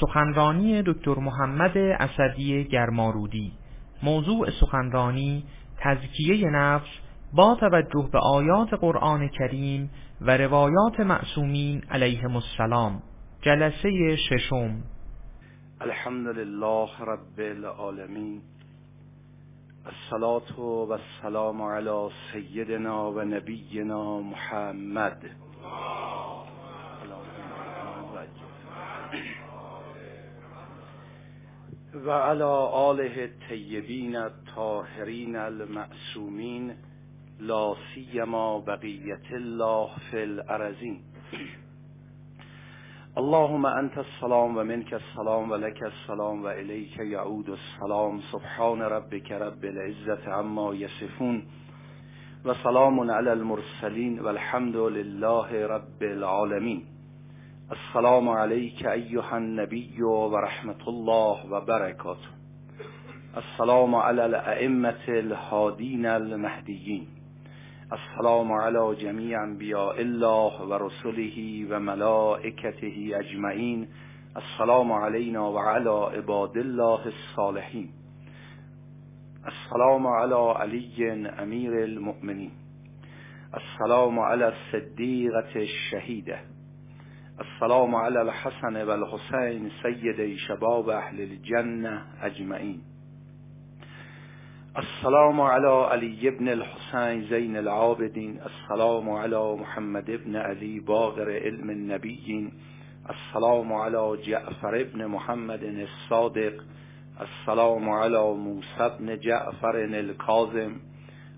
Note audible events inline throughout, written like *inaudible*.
سخنرانی دکتر محمد اسدی گرمارودی. موضوع سخنرانی تزکیه نفس با توجه به آیات قرآن کریم و روایات معصومین علیهم السلام. جلسه ششم. الحمد لله رب العالمین. الصلاة و السلام علی سیدنا و نبینا محمد. و علی آله الطیبین الطاهرین المعصومین لا سیما بقیت الله فی الارزین اللهم انت السلام و منك السلام و لك السلام و الیک یعود السلام. سبحان ربک رب العزت عما یصفون و سلام علی المرسلین والحمد لله رب العالمین. السلام علیک ایها النبی و رحمت الله و برکاته السلام علی الائمه الهادین المهدیین السلام علی جمیع انبیاء الله و رسله و ملائکته اجمعین السلام علینا و علی عباد الله الصالحین السلام علی علی امیر المؤمنین السلام علی الصدیقة الشهیده السلام علی الحسن و الحسین سید شباب اهل الجنه اجمعین السلام على علی ابن الحسین زین العابدین السلام على محمد ابن علی باغر علم النبیین السلام على جعفر ابن محمد الصادق. السلام على موسى ابن جعفر الكاظم.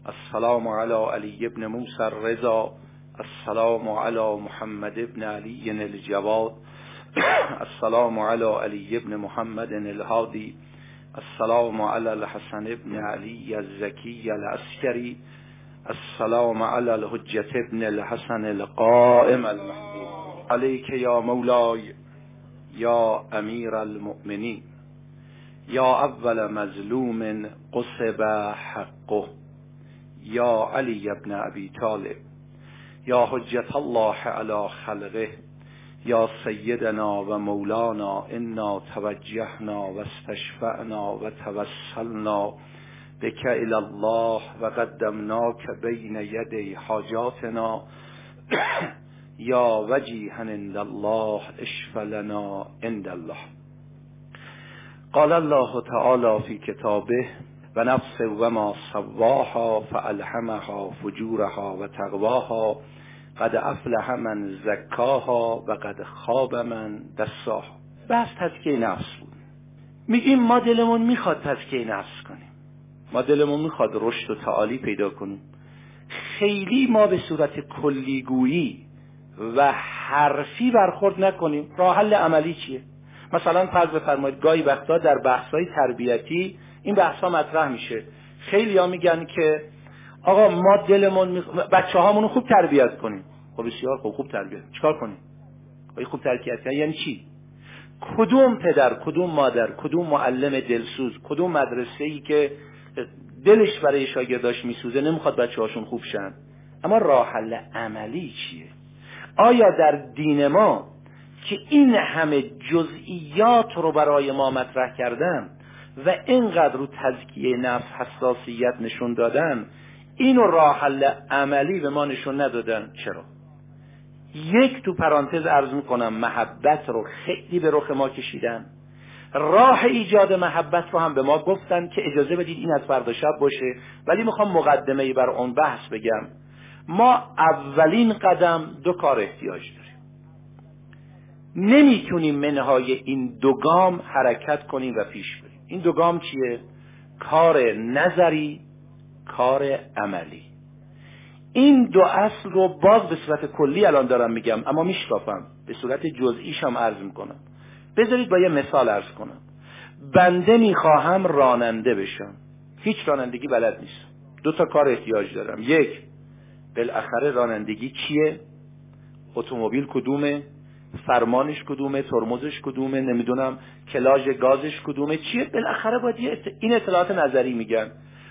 السلام على علی ابن موسى الرضا. السلام على محمد ابن علی الجواد. السلام على علی ابن محمد الهادی. السلام على الحسن ابن علي الزكي العسكري السلام على الحجة ابن الحسن القائم المهدي عليك يا مولاي يا أمير المؤمنين يا أول مظلوم قصب حقه. يا علي بن أبي طالب. يا حجة الله على خلقه یا سیدنا و مولانا انا توجهنا و استشفعنا و توسلنا بك الى الله و قدمناک بین یدی حاجاتنا. *clears throat* یا وجیها عند الله اشف لنا عند الله. قال الله تعالى في كتابه و نفس و ما سواها فالهمها فجورها و تقواها. قد افلح من زکاها و قد خواب من دستاها بس تزکیه نفس بود. میگیم ما دلمون می‌خواد تزکیه نفس کنیم. ما دلمون می‌خواد رشد و تعالی پیدا کنیم. خیلی ما به صورت کلیگویی و حرفی برخورد نکنیم. راه حل عملی چیه؟ مثلا فرض بفرمایید گاهی وقتا در بحث‌های تربیتی این بحث‌ها مطرح میشه. خیلی ها میگن که آقا ما دلمون میخ... بچه هامونو خوب تربیت کنیم. خب بسیار خوب خوب تربیت. چیکار کنیم؟ خوب تربیت کنیم یعنی چی؟ کدوم پدر کدوم مادر کدوم معلم دلسوز کدوم مدرسه ای که دلش برای شاگرداش میسوزه نمی‌خواد بچه هاشون خوب شن؟ اما راه حل عملی چیه؟ آیا در دین ما که این همه جزئیات رو برای ما مطرح کردن و اینقدر رو تزکیه نفس حساسیت نشون دادن اینو راه حل عملی به ما نشون ندادن. چرا؟ یک تو پرانتز عرض می‌کنم محبت رو خیلی به رخ ما کشیدن. راه ایجاد محبت رو هم به ما گفتن که اجازه بدید این از فردا شب باشه. ولی می‌خوام مقدمه ای بر اون بحث بگم. ما اولین قدم دو کار احتیاج داریم. نمی‌تونیم منهای این دو گام حرکت کنیم و پیش بریم. این دو گام چیه؟ کار نظری کار عملی. این دو اصل رو باز به صورت کلی الان دارم میگم اما میشکافم. به صورت جزئیش هم عرض می‌کنم. بذارید با یه مثال عرض کنم. بنده می‌خواهم راننده بشم. هیچ رانندگی بلد نیست. دو تا کار احتیاج دارم. یک بالاخره رانندگی چیه؟ اتومبیل کدومه؟ فرمانش کدومه؟ ترمزش کدومه؟ نمی‌دونم. کلاژ گازش کدومه؟ چیه؟ بالاخره باید این اطلاعات نظری میگن.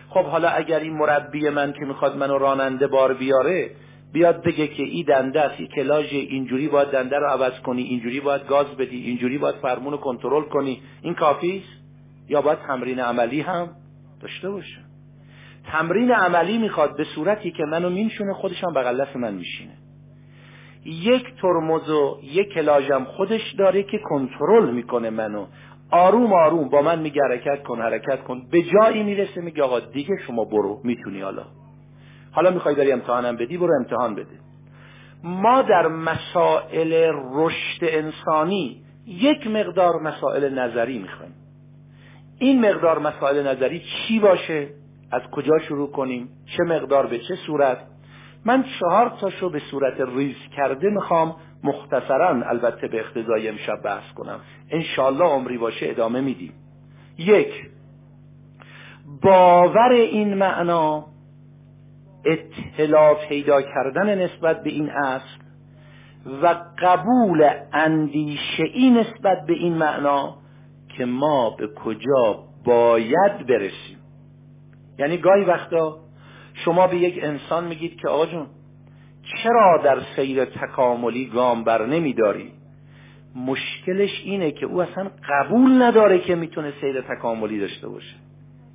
خب حالا اگر این مربی من که می‌خواد منو راننده بار بیاره بیاد بگه که این دنده است این کلاژ اینجوری باید دنده رو عوض کنی اینجوری باید گاز بدی اینجوری باید فرمون رو کنترل کنی این کافی است؟ یا باید تمرین عملی هم داشته باشه؟ تمرین عملی می‌خواد به صورتی که منو مینشونه خودش هم بغل من میشینه. یک ترمز و یک کلاژم خودش داره که کنترل می‌کنه منو. آروم آروم با من میگه حرکت کن حرکت کن. به جایی می‌رسه میگه آقا دیگه شما برو می‌تونی حالا. حالا می‌خوای داری امتحانم بدی برو امتحان بده. ما در مسائل رشد انسانی یک مقدار مسائل نظری می‌خوایم. این مقدار مسائل نظری چی باشه؟ از کجا شروع کنیم؟ چه مقدار به چه صورت؟ من چهار تاشو به صورت ریز کرده می‌خوام مختصرا البته به اقتضای امشب بحث کنم. انشالله عمری باشه ادامه میدیم. یک باور این معنا اطلاع پیدا کردن نسبت به این اصل و قبول اندیشه ای نسبت به این معنا که ما به کجا باید برسیم. یعنی گاهی وقتا شما به یک انسان میگید که آقا چرا در سیر تکاملی گام بر نمیداری؟ مشکلش اینه که او اصلا قبول نداره که می‌تونه سیر تکاملی داشته باشه.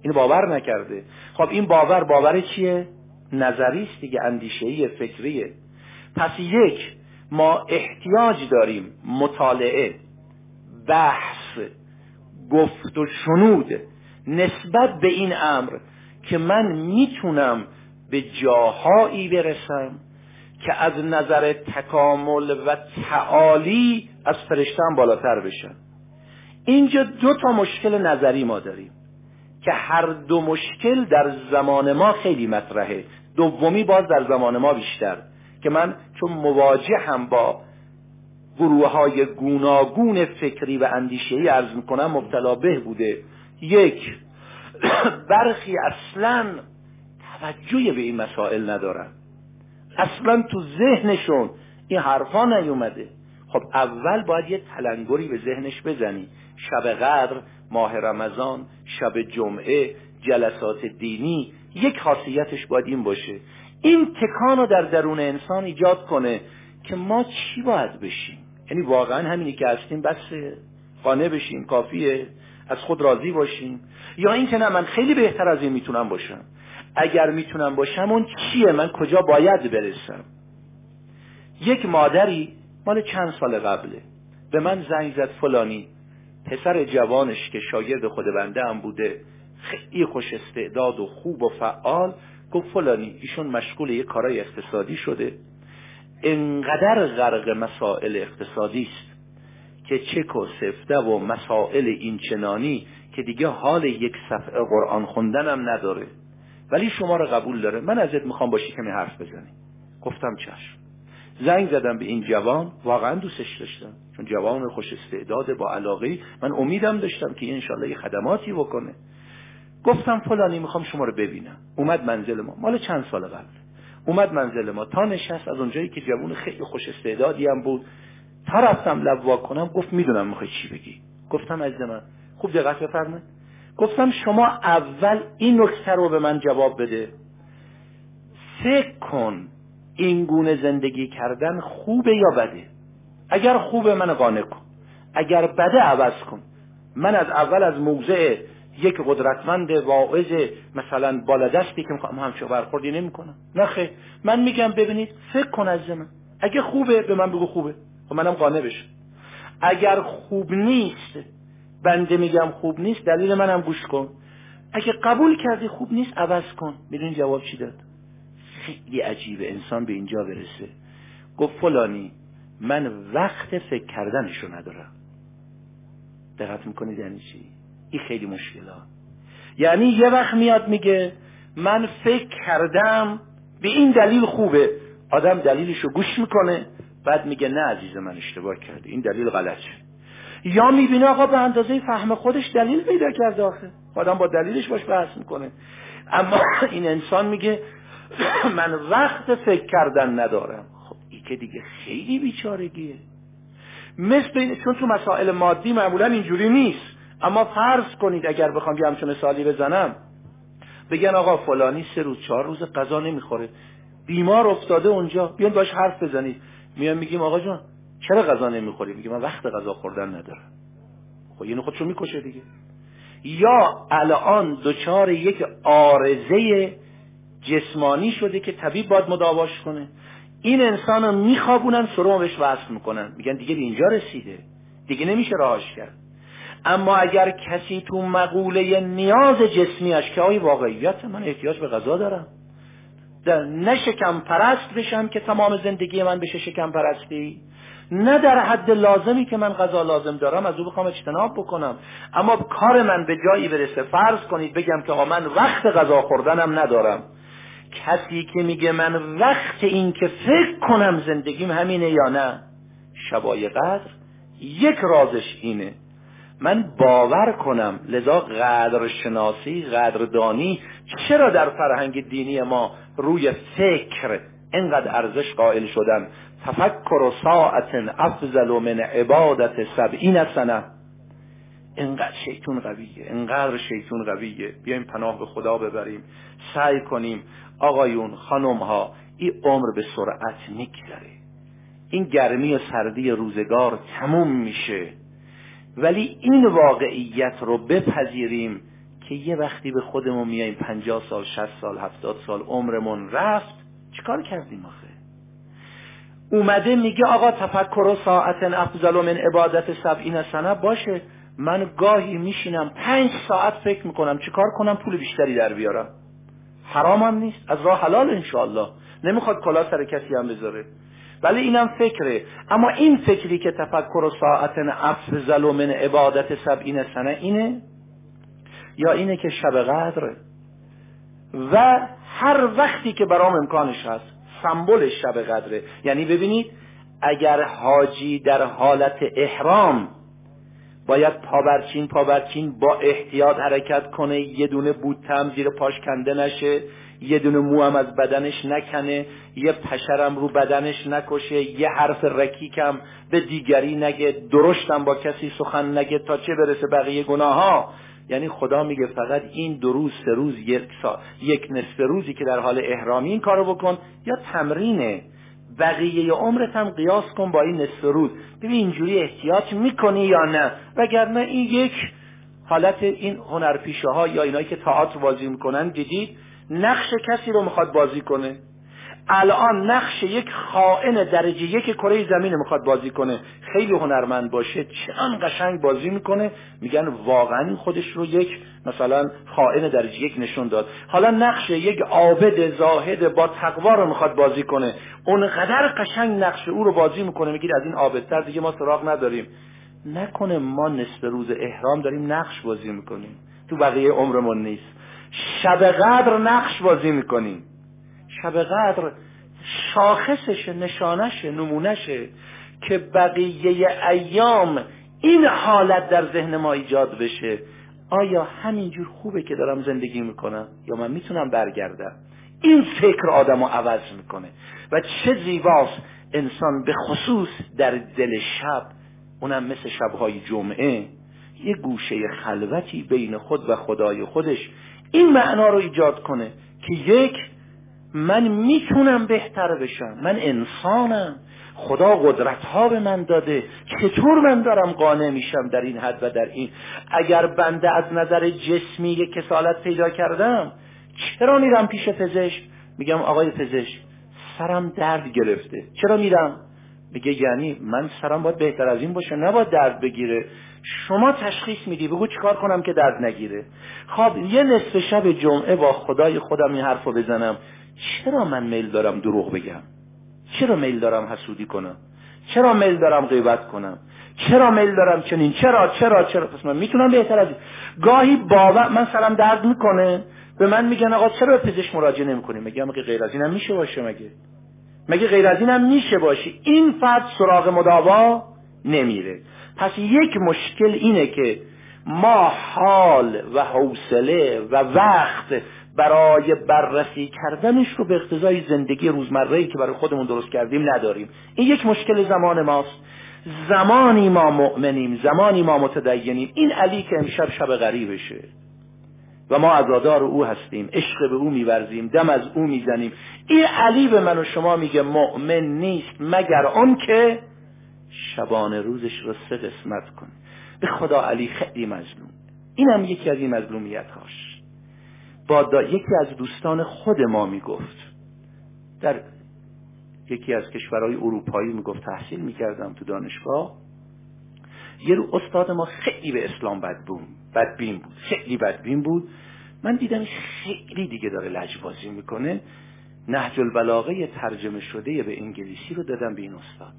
این باور نکرده. خب این باور باور چیه؟ نظری است دیگه اندیشه‌ای فکریه پس یک ما احتیاج داریم مطالعه بحث گفت و شنود نسبت به این امر که من می‌تونم به جاهایی برسم که از نظر تکامل و تعالی از فرشتم بالاتر بشن اینجا دو تا مشکل نظری ما داریم که هر دو مشکل در زمان ما خیلی مطرحه. دومی باز در زمان ما بیشتر که من چون مواجه هم با گروه های گوناگون فکری و اندیشهی ارز می‌کنم مبتلا به بوده. یک *coughs* برخی اصلا توجه به این مسائل ندارن. اصلا تو ذهنشون این حرفا نیومده. خب اول باید یه تلنگری به ذهنش بزنی. شب قدر ماه رمضان شب جمعه جلسات دینی. یک خاصیتش باید این باشه. این تکان رو در درون انسان ایجاد کنه که ما چی باید بشیم؟ یعنی واقعا همینی که هستیم بسه. قانع بشیم کافیه. از خود راضی باشیم. یا اینکه نه من خیلی بهتر از این می‌تونم باشم. اگر می‌تونم باشم اون چیه؟ من کجا باید برسم؟ یک مادری مال چند سال قبله. به من زنگ زد فلانی پسر جوانش که شاگرد خود بنده هم بوده خیلی خوش استعداد و خوب و فعال. گفت فلانی ایشون مشغول یه کارای اقتصادی شده. انقدر غرق مسائل اقتصادی است که چک و سفته و مسائل اینچنانی که دیگه حال یک صفحه قرآن خوندنم نداره. ولی شما رو قبول داره. من ازت می‌خوام باشی کمی حرف بزنی گفتم چشم. زنگ زدم به این جوان. واقعا دوستش داشتم. چون جوان خوش استعداد با علاقه. من امیدم داشتم که انشالله یه خدماتی بکنه. گفتم فلانی می‌خوام شما رو ببینم. اومد منزل ما. مال چند سال قبل. اومد منزل ما. تا نشست از اونجایی که جوان خیلی خوش استعدادی هم بود. تا رفتم لب کنم گفت می‌دونم می‌خوای چی بگی. گفتم از من خوب دقت بفرمایید. گفتم شما اول این نکته رو به من جواب بده. فکر کن این گونه زندگی کردن خوبه یا بده؟ اگر خوبه من قانع کن. اگر بده عوض کن. من از اول از موضع یک قدرتمند واعظ مثلا بالادستی که می‌خوام همچه برخوردی نمی‌کنم. نه خیر. من میگم ببینید فکر کن از من. اگه خوبه به من بگو خوبه. خب منم قانع بشم. اگر خوب نیست بنده میگم خوب نیست دلیل منم گوش کن. اگه قبول کردی خوب نیست عوض کن. می‌دونی جواب چی داد؟ خیلی عجیبه انسان به اینجا برسه. گفت فلانی من وقت فکر کردنشو ندارم. دقت می‌کنید یعنی چی؟ این خیلی مشکلات یعنی یه وقت میاد میگه من فکر کردم به این دلیل خوبه. آدم دلیلشو گوش می‌کنه بعد میگه نه عزیز من اشتباه کرده. این دلیل غلطه. یا می‌بینه آقا به اندازه فهم خودش دلیل پیدا کرده آخه. آدم با دلیلش باش بحث می‌کنه. اما *clears throat* این انسان میگه *clears throat* من وقت فکر کردن ندارم. خب این که دیگه خیلی بیچارگیه. مثل چون تو مسائل مادی معمولا اینجوری نیست. اما فرض کنید اگر بخوام یه همچون مثالی بزنم. بگن آقا فلانی سه روز چهار روز غذا نمی‌خوره. بیمار افتاده اونجا. بیان باش حرف بزنید. میان میگیم آقا جان چرا غذا نمی‌خوری؟ میگه من وقت غذا خوردن ندارم. خب یعنی خودشو می‌کشه دیگه. یا الان دچار یک آرزه جسمانی شده که طبیب باید مداواش کنه. این انسان رو میخوابونن سرم بهش وصل می‌کنن. میگن دیگه اینجا رسیده. دیگه نمیشه راهش کرد. اما اگر کسی تو مقوله نیاز جسمیش که آی واقعیت من احتیاج به غذا دارم. در نه شکم پرست بشم که تمام زندگی من بشه شکم پرستی نه در حد لازمی که من غذا لازم دارم از او بخوام اجتناب بکنم. اما کار من به جایی برسه فرض کنید بگم که من وقت غذا خوردنم ندارم. کسی که میگه من وقت این که فکر کنم زندگیم همینه یا نه شبای قدر یک رازش اینه. من باور کنم لذا قدر شناسی قدردانی چرا در فرهنگ دینی ما روی فکر اینقدر ارزش قائل شدن؟ تفکر و ساعت افضل من عبادت سبعین سنه اینقدر شیطون قویه اینقدر شیطون قویه. بیایم پناه به خدا ببریم. سعی کنیم آقایون خانم ها این عمر به سرعت میگذره. این گرمی و سردی روزگار تموم میشه. ولی این واقعیت رو بپذیریم که یه وقتی به خودمون میاییم پنجاه سال شست سال هفتاد سال عمرمون رفت چیکار کردیم آخه؟ اومده میگه آقا تفکر و ساعت افضل من عبادت سبعین سنه. باشه من گاهی میشینم پنج ساعت فکر می‌کنم چیکار کنم پول بیشتری در بیارم. حرامم نیست از راه حلال انشاءالله. نمی‌خواد کلا سر کسی هم بذاره. ولی اینم فکره. اما این فکری که تفکر و ساعت افضل من عبادت سبعین سنه اینه؟ یا اینه که شب قدره؟ و هر وقتی که برام امکانش هست سمبل شب قدره. یعنی ببینید اگر حاجی در حالت احرام باید پابرچین پابرچین با احتیاط حرکت کنه یه دونه بوتم زیر پاش کنده نشه یه دونه مو هم از بدنش نکنه یه پشرم رو بدنش نکشه یه حرف رکیکم به دیگری نگه درشتم با کسی سخن نگه تا چه برسه بقیه گناه ها یعنی خدا میگه فقط این دو روز سه روز یک, سا... یک نصف روزی که در حال احرامی این کارو بکن یا تمرینه بقیه عمرت هم قیاس کن با این نصف روز. ببین اینجوری احتیاط می‌کنی یا نه؟ وگرنه این یک حالت این هنرپیشه ها یا اینایی که تئاتر بازی می‌کنن دیدید؟ نقش کسی رو می‌خواد بازی کنه. الان نقش یک خائن درجه یک کره زمین می‌خواد بازی کنه. خیلی هنرمند باشه چند قشنگ بازی می‌کنه. میگن واقعا خودش رو یک مثلا خائن درجه یک نشون داد. حالا نقش یک عابد زاهد با تقوا رو می‌خواد بازی کنه. اونقدر قشنگ نقش او رو بازی می‌کنه. میگید از این عابدتر دیگه ما سراغ نداریم. نکنه ما نصف روز احرام داریم نقش بازی می‌کنیم. تو بقیه عمرمون نیست. شب قدر نقش بازی می‌کنیم. شب قدر شاخصش نشانش نمونشه که بقیه ایام این حالت در ذهن ما ایجاد بشه. آیا همینجور خوبه که دارم زندگی می‌کنم؟ یا من می‌تونم برگردم؟ این فکر آدم رو عوض می‌کنه. و چه زیباست انسان به خصوص در دل شب اونم مثل شبهای جمعه یه گوشه خلوتی بین خود و خدای خودش این معنا رو ایجاد کنه که یک من می‌تونم بهتر بشم. من انسانم. خدا قدرت ها به من داده. چطور من دارم قانع میشم در این حد و در این؟ اگر بنده از نظر جسمی یک کسالت پیدا کردم چرا میرم پیش پزشک؟ میگم آقای پزشک سرم درد گرفته. چرا میرم؟ میگه یعنی من سرم باید بهتر از این باشه نباید درد بگیره. شما تشخیص میدی بگو چیکار کنم که درد نگیره. خب یه نصف شب جمعه با خدای خودم این حرفو بزنم. چرا من میل دارم دروغ بگم؟ چرا میل دارم حسودی کنم؟ چرا میل دارم غیبت کنم؟ چرا میل دارم چنین؟ چرا؟ چرا؟ چرا؟ پس من می‌تونم بهتر از گاهی باور من سرم درد می‌کنه. به من میگن آقا چرا به پزشک مراجعه نمی‌کنی؟ میگم مگه غیر از اینم میشه باشه مگه؟ مگه غیر از اینم میشه باشه؟ این فرد سراغ مداوا نمیره. پس یک مشکل اینه که ما حال و حوصله و وقت برای بررسی کردنش رو به اقتضای زندگی روزمره که برای خودمون درست کردیم نداریم. این یک مشکل زمان ماست. زمانی ما مؤمنیم زمانی ما متدینیم. این علی که امشب شب غریبشه. و ما عزادار او هستیم عشق به او میورزیم دم از او می‌زنیم. این علی به من و شما میگه مؤمن نیست مگر اون که شبانه روزش رو سه قسمت کنه. به خدا علی خیلی مظلوم. اینم یکی از این مظلومیت هاش با دا... یکی از دوستان خود ما می‌گفت. در یکی از کشورهای اروپایی می‌گفت تحصیل می‌کردم تو دانشگاه. یه رو استاد ما خیلی به اسلام بدبون بدبین بود خیلی بدبین بود. من دیدم خیلی دیگه داره لجبازی می‌کنه. نهج البلاغه ترجمه شده به انگلیسی رو دادم به این استاد.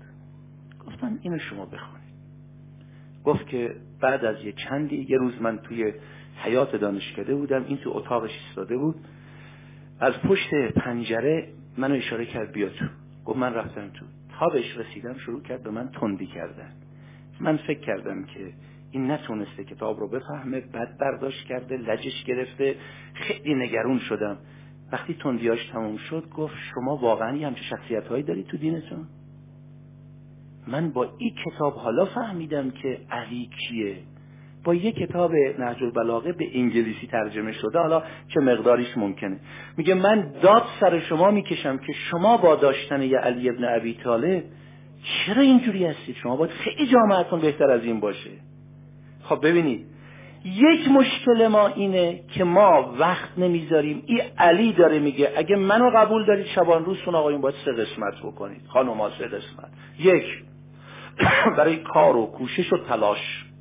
گفتم اینو شما بخونید. گفت که بعد از یه چندی یه روز من توی حیات دانشکده بودم. این تو اتاقش ایستاده بود. از پشت پنجره منو اشاره کرد بیا تو. گفت من رفتم تو. تا بهش رسیدم شروع کرد به من تندی کردن. من فکر کردم که این نتونسته کتاب رو بفهمه. بد برداشت کرده لجش گرفته. خیلی نگرون شدم. وقتی تندیاش تموم شد گفت شما واقعا یه همچه شخصیت هایی دارید تو دینتون؟ من با این کتاب حالا فهمیدم که علی کیه با یه کتاب نهج البلاغه به انگلیسی ترجمه شده. حالا چه مقداریش ممکنه. میگه من داد سر شما می‌کشم که شما با داشتن یه علی ابن ابی طالب چرا اینجوری هستید؟ شما باید خیلی جامعتون بهتر از این باشه. خب ببینید یک مشکل ما اینه که ما وقت نمی‌ذاریم. این علی داره میگه اگه منو قبول دارید شبان روزتون آقایون باید سه قسمت بکنید. خانم سه قسمت. یک *clears throat* برای کار و کوشش و تلاش.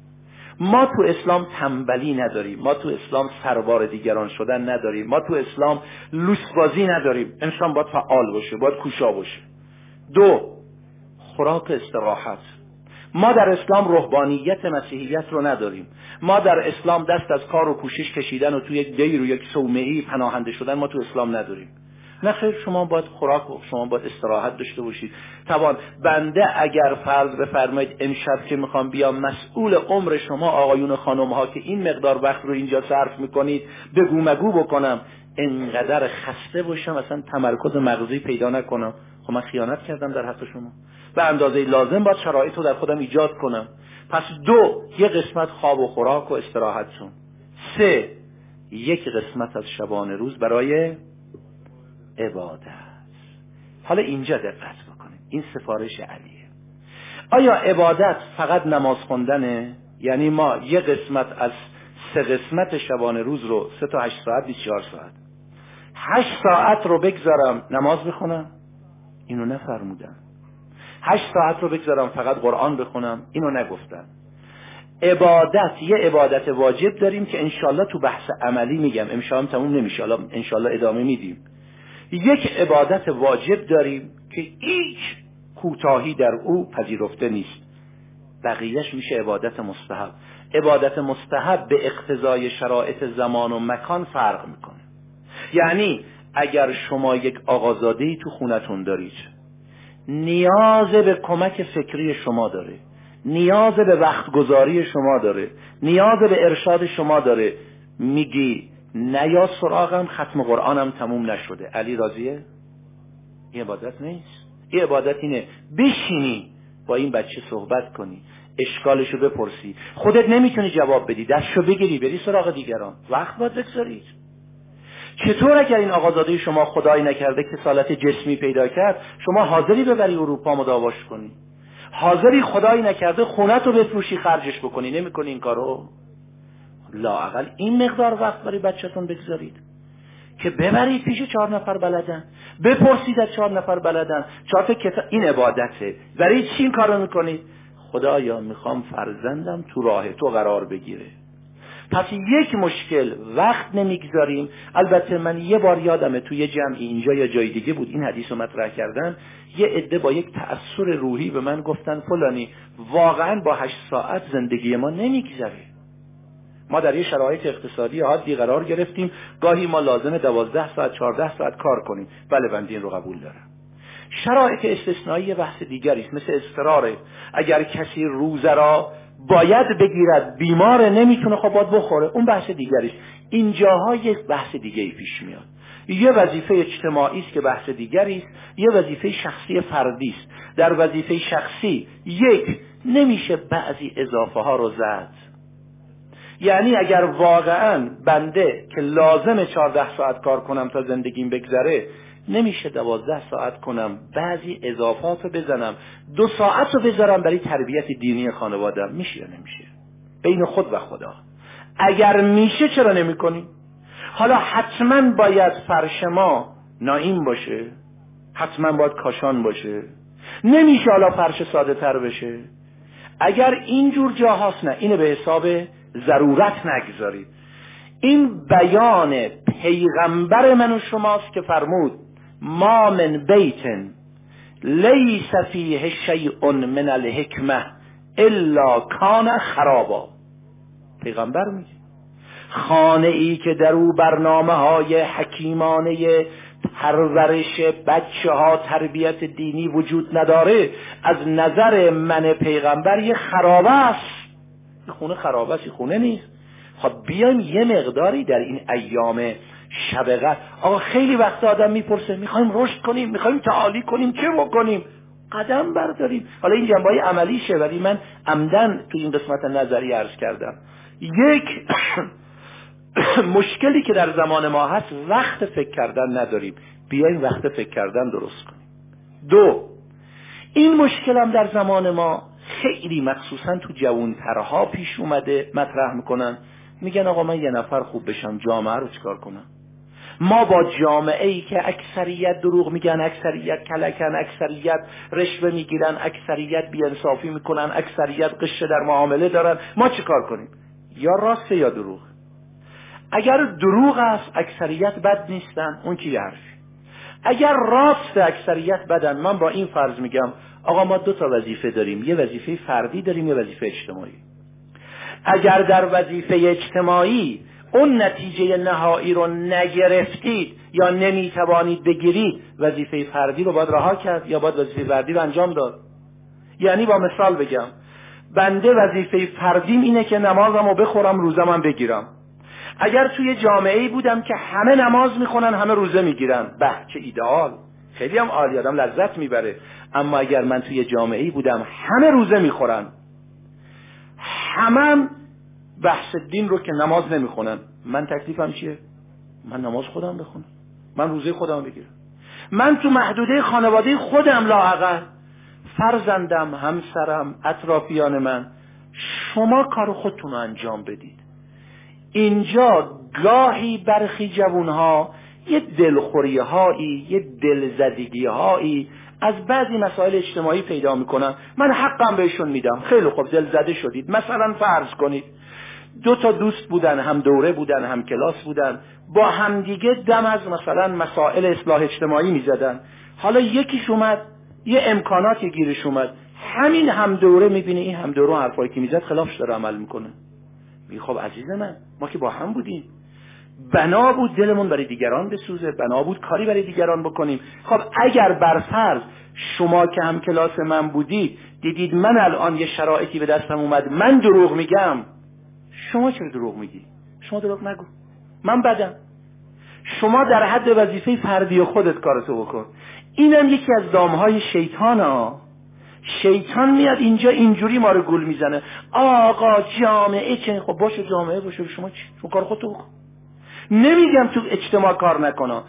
ما تو اسلام تنبلی نداریم ما تو اسلام سربار دیگران شدن نداریم ما تو اسلام لوسبازی نداریم. انسان باید فعال باشه باید کوشا باشه. دو خوراک استراحت. ما در اسلام روحانیت مسیحیت رو نداریم. ما در اسلام دست از کار و کوشش کشیدن و توی یک دیر و یک صومعی پناهنده شدن ما تو اسلام نداریم. نه شما باید خوراک و شما باید استراحت داشته باشید. توان بنده اگر فرض بفرمایید امشب که می‌خوام بیام مسئول عمر شما آقایون و خانم ها که این مقدار وقت رو اینجا صرف می‌کنید بگو مگو بکنم. انقدر خسته باشم اصلا تمرکز مغزی پیدا نکنم. خب من خیانت کردم در حق شما. به اندازه لازم باید شرایط رو در خودم ایجاد کنم. پس دو یه قسمت خواب و خوراک و استراحتتون. سه یک قسمت از شبانه روز برای عبادت. حالا اینجا دقت بکنید این سفارش علیه. آیا عبادت فقط نماز خوندنه؟ یعنی ما یه قسمت از سه قسمت شبانه روز رو سه تا هشت ساعت 24 ساعت. هشت ساعت رو بگذارم نماز بخونم اینو نفرمودن. هشت ساعت رو بگذارم فقط قرآن بخونم؟ اینو نگفتن. عبادت یه عبادت واجب داریم که انشالله تو بحث عملی میگم. امشام تموم نمیشه. انشالله ادامه میدیم. یک عبادت واجب داریم که هیچ کوتاهی در او پذیرفته نیست. بقیهش میشه عبادت مستحب. عبادت مستحب به اقتضای شرایط زمان و مکان فرق می‌کنه. یعنی اگر شما یک آقازاده تو خونتون دارید نیاز به کمک فکری شما داره نیاز به وقت گذاری شما داره نیاز به ارشاد شما داره میگی نه یا سراغم ختم قرآنم تموم نشده. علی راضیه؟ این عبادت نیست. این عبادت اینه بشینی با این بچه صحبت کنی. اشکالشو بپرسی. خودت نمی‌تونی جواب بدی. دستشو بگیری بری سراغ دیگران. وقت باید بگذارید. چطور اگر این آقازاده شما خدایی نکرده که سالت جسمی پیدا کرد شما حاضری ببری اروپا مداواش کنی؟ حاضری خدایی نکرده خونت رو بفروشی خرجش بکنی. نمی‌کنی این کارو؟ لاقل این مقدار وقت برای بچهتون بگذارید که ببرید پیش چهار نفر بلدن بپرسید از چهار نفر بلدن. چهار کتاب این عبادته. برای چی این کارو می‌کنید؟ خدایا می‌خوام فرزندم تو راه تو قرار بگیره. پس یک مشکل وقت نمی‌گذاریم. البته من یه بار یادمه توی جمعی اینجا یا جای دیگه بود این حدیث رو مطرح کردن. یه عده با یک تأثیر روحی به من گفتن فلانی واقعا با هشت ساعت زندگی ما نمیگذره. ما در یه شرایط اقتصادی عادی قرار گرفتیم. گاهی ما لازمه دوازده ساعت چهارده ساعت کار کنیم. بله بنده رو قبول دارم. شرایط استثنایی بحث دیگری است مثل استراره اگر کسی روزه را باید بگیرد بیمار نمی‌تونه خب باید بخوره. اون بحث دیگری است اینجاها یک بحث دیگه پیش میاد. یه وظیفه اجتماعی است که بحث دیگری است یه وظیفه شخصی فردی است در وظیفه شخصی یک نمیشه بعضی اضافه ها رو زد. یعنی اگر واقعا بنده که لازم چهارده ساعت کار کنم تا زندگیم بگذره نمیشه دوازده ساعت کنم بعضی اضافات رو بزنم دو ساعت رو بذارم برای تربیت دینی خانوادم میشه یا نمیشه؟ بین خود و خدا. اگر میشه چرا نمی کنی؟ حالا حتما باید فرش ما نایم باشه. حتما باید کاشان باشه. نمیشه حالا فرش ساده تر بشه. اگر اینجور جاهاست نه. اینو به حساب ضرورت نگذارید. این بیان پیغمبر من و شماست که فرمود ما من بیت لیس فیه شیء من الحکمه الا کان خرابا. پیغمبر میگه. خانه ای که در او برنامه های حکیمانه پرورش بچه ها تربیت دینی وجود نداره از نظر من پیغمبر یه خرابه است. خونه خرابه است خونه نیست. خب بیایم یه مقداری در این ایام شبقت آقا خیلی وقت آدم می‌پرسه می‌خوایم رشد کنیم می‌خوایم تعالی کنیم چه بکنیم؟ قدم برداریم. حالا این جنبه عملیشه ولی من عمدن تو این قسمت نظری عرض کردم. یک *coughs* مشکلی که در زمان ما هست وقت فکر کردن نداریم. بیایم وقت فکر کردن درست کنیم. دو این مشکل هم در زمان ما خیلی مخصوصا تو جوانترها پیش اومده مطرح می‌کنن. میگن آقا من یه نفر خوب بشم جامعه رو چیکار کنم؟ ما با جامعه ای که اکثریت دروغ میگن اکثریت کلکن اکثریت رشوه می‌گیرن اکثریت بیانصافی می‌کنن اکثریت قشه در معامله دارن ما چیکار کنیم؟ یا راست یا دروغ. اگر دروغ است اکثریت بد نیستن. اون کی حرفی؟ اگر راست اکثریت بدن. من با این فرض میگم آقا ما دو تا وظیفه داریم. یه وظیفه فردی داریم یه وظیفه اجتماعی. اگر در وظیفه اجتماعی اون نتیجه نهایی رو نگرفتید یا نمی‌توانید بگیرید وظیفه فردی رو باید رها کرد یا باید وظیفه فردی رو انجام داد؟ یعنی با مثال بگم بنده وظیفه فردیم اینه که نمازم رو بخورم روزم بگیرم. اگر توی جامعه ای بودم که همه نماز می‌خونن همه روزه می‌گیرن. به چه ایدئال خیلی هم عالی آدم لذت می‌بره. اما اگر من توی جامعه ای بودم همه روزه می‌خورن. همه بحث دین رو که نماز نمی‌خونن. من تکلیفم چیه؟ من نماز خودم بخونم. من روزه خودم بگیرم. من تو محدوده خانواده خودم لاعقل فرزندم همسرم اطرافیان من شما کار خودتون رو انجام بدید. اینجا گاهی برخی جوونها یه دلخوری هایی یه دلزدگی هایی از بعضی مسائل اجتماعی پیدا می‌کنن. من حقم بهشون میدم. خیلی خوب دلزده شدید. مثلا فرض کنید دو تا دوست بودن هم دوره بودن هم کلاس بودن. با همدیگه دم از مثلا مسائل اصلاح اجتماعی می‌زدن. حالا یکیش اومد یه امکاناتی گیرش اومد. همین هم دوره می‌بینه این هم دوره حرفایی که می‌زد خلافش داره عمل می‌کنه. میگه خب عزیز من ما که با هم بودیم. بنا بود دلمون برای دیگران بسوزه بنا بود کاری برای دیگران بکنیم. خب اگر برفرض شما که هم کلاس من بودید دیدید من الان یه شرایطی به دستم اومد من دروغ میگم. شما چرا دروغ میگی؟ شما دروغ نگو. من بدم. شما در حد وظیفه فردی خودت کارتو بکن. اینم یکی از دامهای شیطان ها شیطان میاد اینجا اینجوری ما رو گول می‌زنه. آقا جامعه چه؟ خب باشه جامعه باشه. شما چی؟ شما کار خودتو بکن. نمیگم تو اجتماع کار نکنه.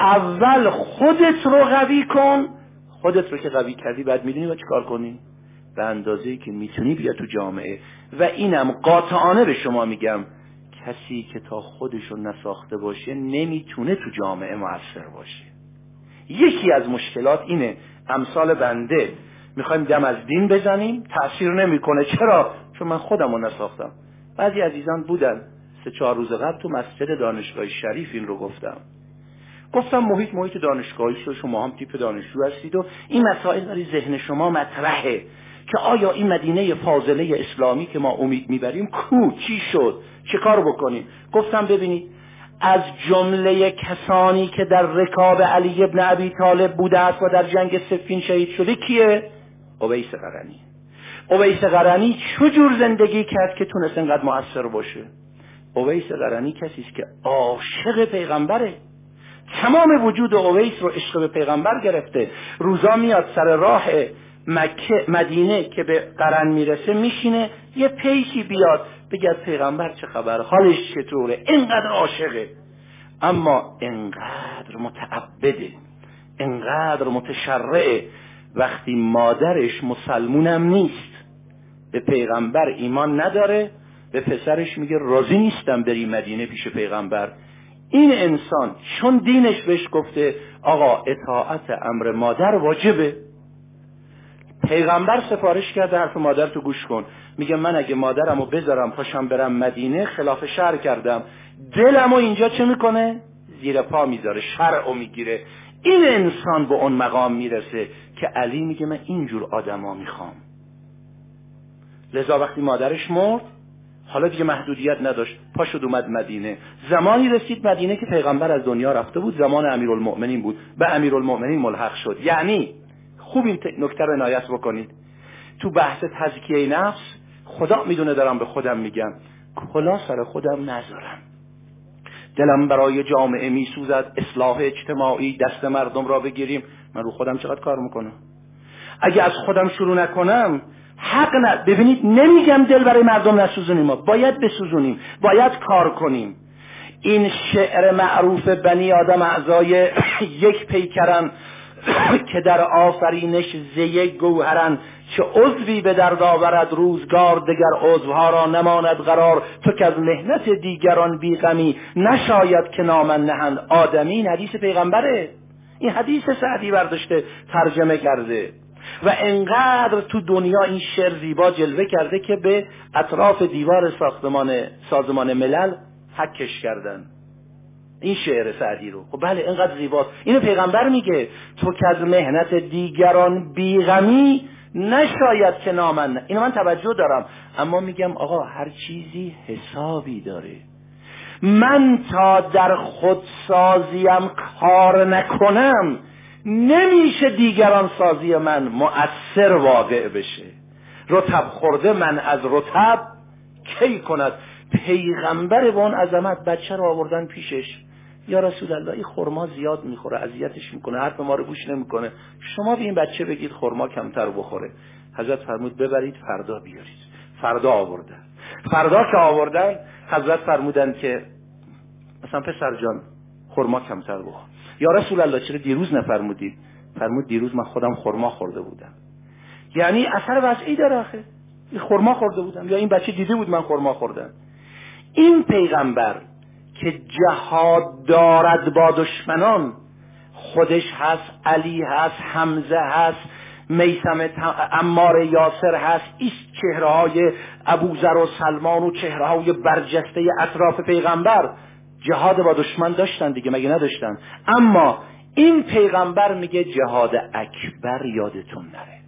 اول خودت رو قوی کن. خودت رو که قوی کردی بعد می‌دونی با چی کار کنی؟ به اندازه که می‌تونی بیا تو جامعه. و اینم قاطعانه به شما میگم کسی که تا خودشو نساخته باشه نمی‌تونه تو جامعه موثر باشه. یکی از مشکلات اینه امثال بنده. می‌خوایم دم از دین بزنیم؟ تأثیر نمی‌کنه. چرا؟ چون من خودم رو نساختم. بعضی عزیزان بودن. سه چهار روز قبل تو مسجد دانشگاه شریف این رو گفتم. گفتم محیط محیط دانشگاهی شد شما هم تیپ دانشجو هستید و این مسائل برای ذهن شما مطرحه که آیا این مدینه فاضله اسلامی که ما امید می‌بریم کو چی شد؟ چه کار بکنیم؟ گفتم ببینید از جمله کسانی که در رکاب علی ابن ابی طالب بوده است و در جنگ سفین شهید شده کیه؟ اویس قرنی اویس قرنی چجور زندگی کرد که تونست انقدر موثر باشه؟ اویس قرنی کسی است که عاشق پیغمبره. تمام وجود اویس رو عشق به پیغمبر گرفته. روزا میاد سر راه مکه مدینه که به قرن می‌رسه میشینه یه پیکی بیاد بگه پیغمبر چه خبر؟ حالش چطوره؟ اینقدر عاشقه. اما انقدر متعبده انقدر متشرعه. وقتی مادرش مسلمونم نیست به پیغمبر ایمان نداره به پسرش میگه راضی نیستم بری مدینه پیش پیغمبر. این انسان چون دینش بهش گفته آقا اطاعت امر مادر واجبه. پیغمبر سفارش کرده حرف مادر تو گوش کن. میگه من اگه مادرم رو بذارم پاشم برم مدینه خلاف شهر کردم. دلم و اینجا چه می‌کنه؟ زیر پا می‌ذاره شرع و می‌گیره. این انسان به اون مقام می‌رسه که علی میگه من اینجور آدما می‌خوام. لذا وقتی مادرش مرد حالا دیگه محدودیت نداشت. پاشد اومد مدینه. زمانی رسید مدینه که پیغمبر از دنیا رفته بود. زمان امیرالمؤمنین بود. به امیرالمؤمنین ملحق شد. یعنی خوب این نکته رو عنایت بکنید. تو بحث تزکیه نفس خدا می‌دونه دارم به خودم میگم. کلا سر خودم نذارم. دلم برای جامعه میسوزد. اصلاح اجتماعی دست مردم را بگیریم. من رو خودم چقدر کار می‌کنم؟ اگه از خودم شروع نکنم حق نه. ببینید نمیگم دل برای مردم نسوزونیم. ما باید بسوزونیم. باید کار کنیم. این شعر معروف بنی آدم اعضای *clears throat* یک پیکرن *clears throat* که در آفرینش زی گوهرن چه عضوی به درد آورد روزگار دگر عضوها را نماند قرار. تو که از مهنت دیگران بیغمی نشاید که نامن نهند. آدمی این حدیث پیغمبره. این حدیث سعدی برداشته ترجمه کرده. و انقدر تو دنیا این شعر زیبا جلوه کرده که به اطراف دیوار ساختمان سازمان ملل حکش کردن. این شعر سعدی رو. خب بله اینقدر زیباست. اینو پیغمبر میگه تو که از مهنت دیگران بیغمی نشاید که نامن. اینو من توجه دارم. اما میگم آقا هر چیزی حسابی داره. من تا در خودسازیم کار نکنم. نمیشه دیگران سازی من مؤثر واقع بشه. رتب خورده من از رتب کی کند؟ پیغمبر با اون عظمت بچه رو آوردن پیشش. یا رسول الله این خرما زیاد می‌خوره اذیتش می‌کنه حرف ما رو گوش نمی‌کنه. شما به این بچه بگید خرما کمتر بخوره. حضرت فرمود ببرید فردا بیارید. فردا آوردن. فردا که آوردن حضرت فرمودن که مثلا پسر جان خرما کمتر بخور. یا رسول الله چرا دیروز نفرمودید؟ فرمود دیروز من خودم خرما خورده بودم. یعنی اثر وضعی داره آخه. این خرما خورده بودم یا این بچه دیده بود من خرما خوردم. این پیغمبر که جهاد دارد با دشمنان خودش هست علی هست حمزه هست میسم امار یاسر هست ایست چهره های ابوذر و سلمان و چهره های برجسته اطراف پیغمبر. جهاد با دشمن داشتن دیگه مگه نداشتن؟ اما این پیغمبر میگه جهاد اکبر یادتون نره.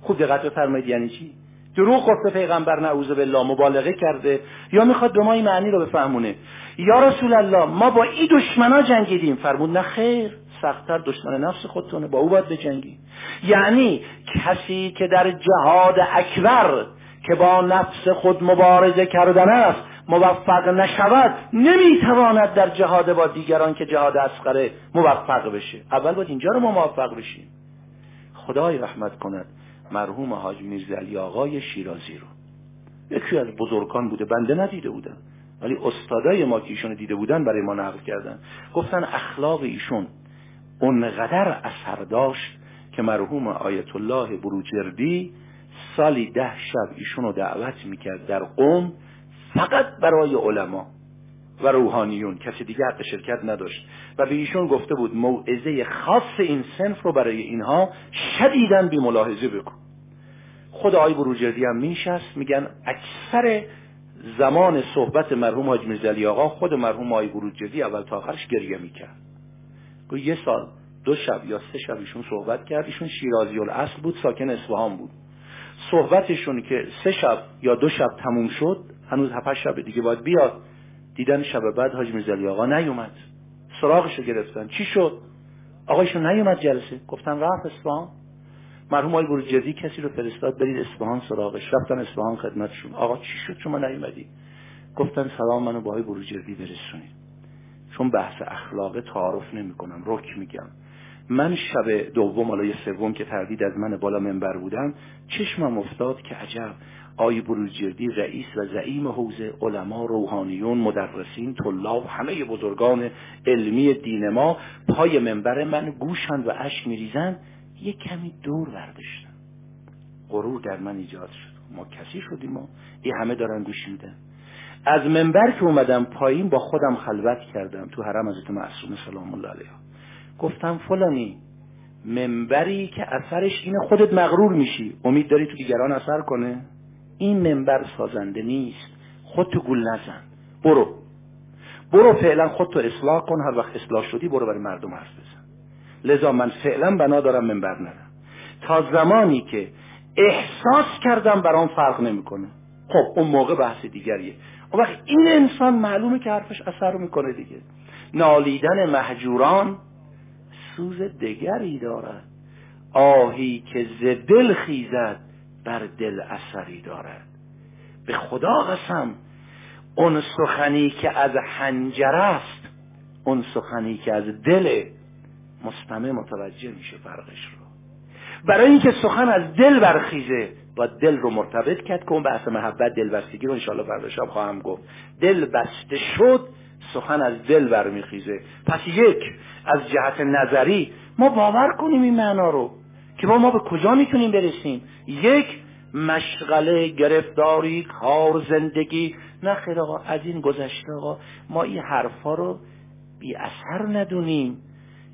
خوب دقت بفرمایید یعنی چی؟ دروغ گفته پیغمبر نعوذ بالله مبالغه کرده. یا می‌خواد به ما این معنی رو بفهمونه. یا رسول الله ما با این دشمنا جنگیدیم. فرمود نه خیر سختتر دشمن نفس خودتونه با او باید بجنگی یعنی کسی که در جهاد اکبر که با نفس خود مبارزه کردن است موفق نشود نمی‌تواند در جهاد با دیگران که جهاد اسقره موفق بشه. اول باید اینجا رو ما موفق بشیم. خدای رحمت کند مرحوم حاج میرزا علی آقای شیرازی رو. یکی از بزرگان بوده بنده ندیده بودم ولی استادای ما که ایشون دیده بودن برای ما نقل کردن. گفتن اخلاق ایشون اونقدر اثر داشت که مرحوم آیت الله بروجردی سالی ده شب ایشون رو دعوت می‌کرد در قوم فقط برای علما و روحانیون کسی دیگه حق شرکت نداشت و به ایشون گفته بود موعظه خاص این سنف رو برای اینها شدیدن بی ملاحظه بکن. خود آقای بروجردی هم میشست میگن اکثر زمان صحبت مرحوم حاج میرزا آقا خود مرحوم آقای بروجردی اول تا آخرش گریه می‌کرد. یه سال دو شب یا سه شب ایشون صحبت کرد. ایشون شیرازی الاصل بود ساکن اصفهان بود. صحبتشون که سه شب یا دو شب تموم شد هنوز هفت شب دیگه باید بیاد. دیدن شب بعد حاج میرزا آقا نیومد. سراغش رو گرفتن. چی شد؟ آقایشون نیومد جلسه. گفتن رفت اصفهان. مرحوم آقای بروجردی کسی رو فرستاد برید اصفهان سراغش. رفتن اصفهان خدمتشون آقا چی شد شما نیومدی؟ گفتن سلام منو با آقای بروجردی برسونید. چون بحث اخلاق تعارف نمی‌کنم رک میگم. من شب دوم حالا سوم که تردید از من بالا منبر بودم چشمم افتاد که عجب. آی بروجردی رئیس و زعیم حوزه علما روحانیون مدرسین طلاب همه بزرگان علمی دین ما پای منبر من گوشند و اشک میریزن یه کمی دور برداشتن غرور در من ایجاد شد. ما کسی شدیم ما این همه دارن گوش میدن. از منبر که اومدم پایین با خودم خلوت کردم. تو حرم حضرت معصوم سلام الله علیه گفتم فلانی منبری که اثرش اینه خودت مغرور میشی. امید داری تو دیگران اثر کنه؟ این منبر سازنده نیست. خودتو گول نزن. برو. برو فعلا خودتو اصلاح کن. هر وقت اصلاح شدی برو برای مردم حرف بزن. لذا من فعلا بنا دارم منبر نرم تا زمانی که احساس کردم برام فرق نمی‌کنه. خب اون موقع بحث دیگریه. اون وقت این انسان معلومه که حرفش اثر می‌کنه دیگه. نالیدن محجوران سوز دگری دارد. آهی که ز دل خیزد بر دل اثری دارد. به خدا قسم اون سخنی که از حنجره است اون سخنی که از دل مستمع متوجه میشه فرقش رو. برای اینکه سخن از دل برخیزه با دل رو مرتبط کرد که اون بحث محبت دل بستگی رو انشاءالله فردا شب خواهم گفت. دل بسته شد سخن از دل برمیخیزه. پس یک از جهت نظری ما باور کنیم این معنا رو. که ما ما به کجا می‌تونیم برسیم؟ یک مشغله گرفتاری کار زندگی. نه خیر آقا از این گذشته آقا ما این حرفا رو بی اثر ندونیم.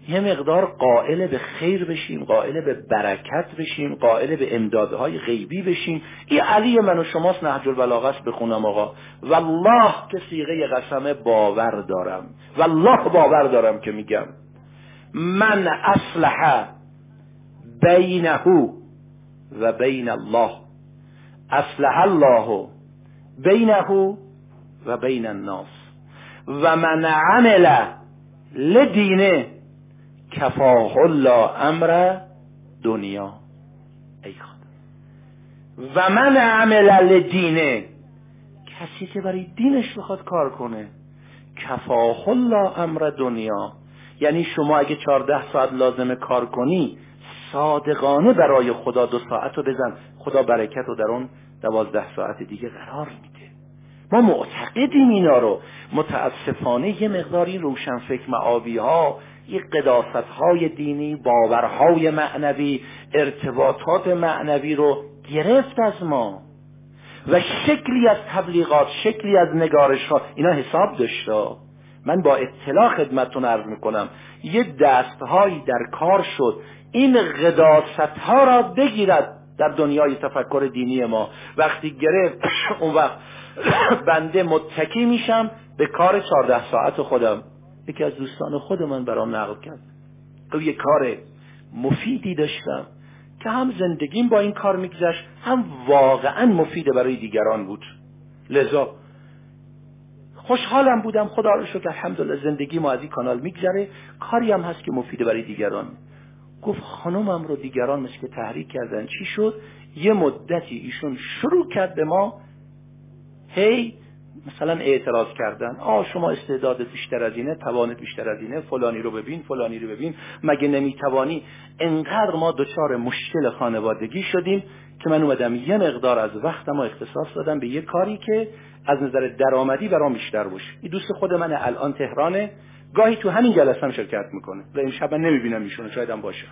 یه مقدار قائل به خیر بشیم قائل به برکت بشیم قائل به امدادهای غیبی بشیم. این علی من و شماست نهج البلاغه است بخونم آقا. والله که سیغه قسم باور دارم. والله باور دارم که میگم. من اصلح بینه و بین الله. اصلح الله بینه و بین الناس. و من عمل لدینه کفاه الله امر دنیا. ای خدا. و من عمل لدینه کسی که برای دینش بخواد کار کنه. کفاه الله امر دنیا. یعنی شما اگه چهارده ساعت لازمه کار کنی صادقانه برای خدا دو ساعت رو بزن. خدا برکت رو در اون دوازده ساعت دیگه قرار میده. ما معتقدیم اینا رو. متاسفانه یه مقداری روشنفکر معاوی ها یه قداست های دینی باورهای معنوی ارتباطات معنوی رو گرفت از ما. و شکلی از تبلیغات شکلی از نگارش ها اینا حساب داشته. من با اطلاع خدمتتون عرض می‌کنم. یه دستهایی در کار شد این قداست ها را بگیرد در دنیای تفکر دینی ما. وقتی گرفت *clears throat* اون وقت *clears throat* بنده متکی میشم به کار چهارده ساعت خودم. یکی از دوستان خود من برام نقل کرد. گفت یه کار مفیدی داشتم که هم زندگیم با این کار میگذشت هم واقعا مفید برای دیگران بود. لذا خوشحالم بودم. خدا رو شکر الحمدلله زندگی ما از این کانال میگذره. کاری هم هست که مفیده برای دیگران. گفت خانومم رو دیگران مثل که تحریک کردن. چی شد؟ یه مدتی ایشون شروع کرد به ما هی مثلا اعتراض کردن. آ شما استعداد بیشتر از اینه توانت بیشتر از اینه فلانی رو ببین فلانی رو ببین. مگه نمی‌توانی؟ انقدر ما دچار مشکل خانوادگی شدیم که من اومدم یه مقدار از وقتم اختصاص دادم به یه کاری که از نظر درآمدی برام بیشتر باشه. این دوست خود من الان تهرانه. گاهی تو همین جلسه هم شرکت می‌کنه و امشب من نمی‌بینم ایشون شاید هم باشه.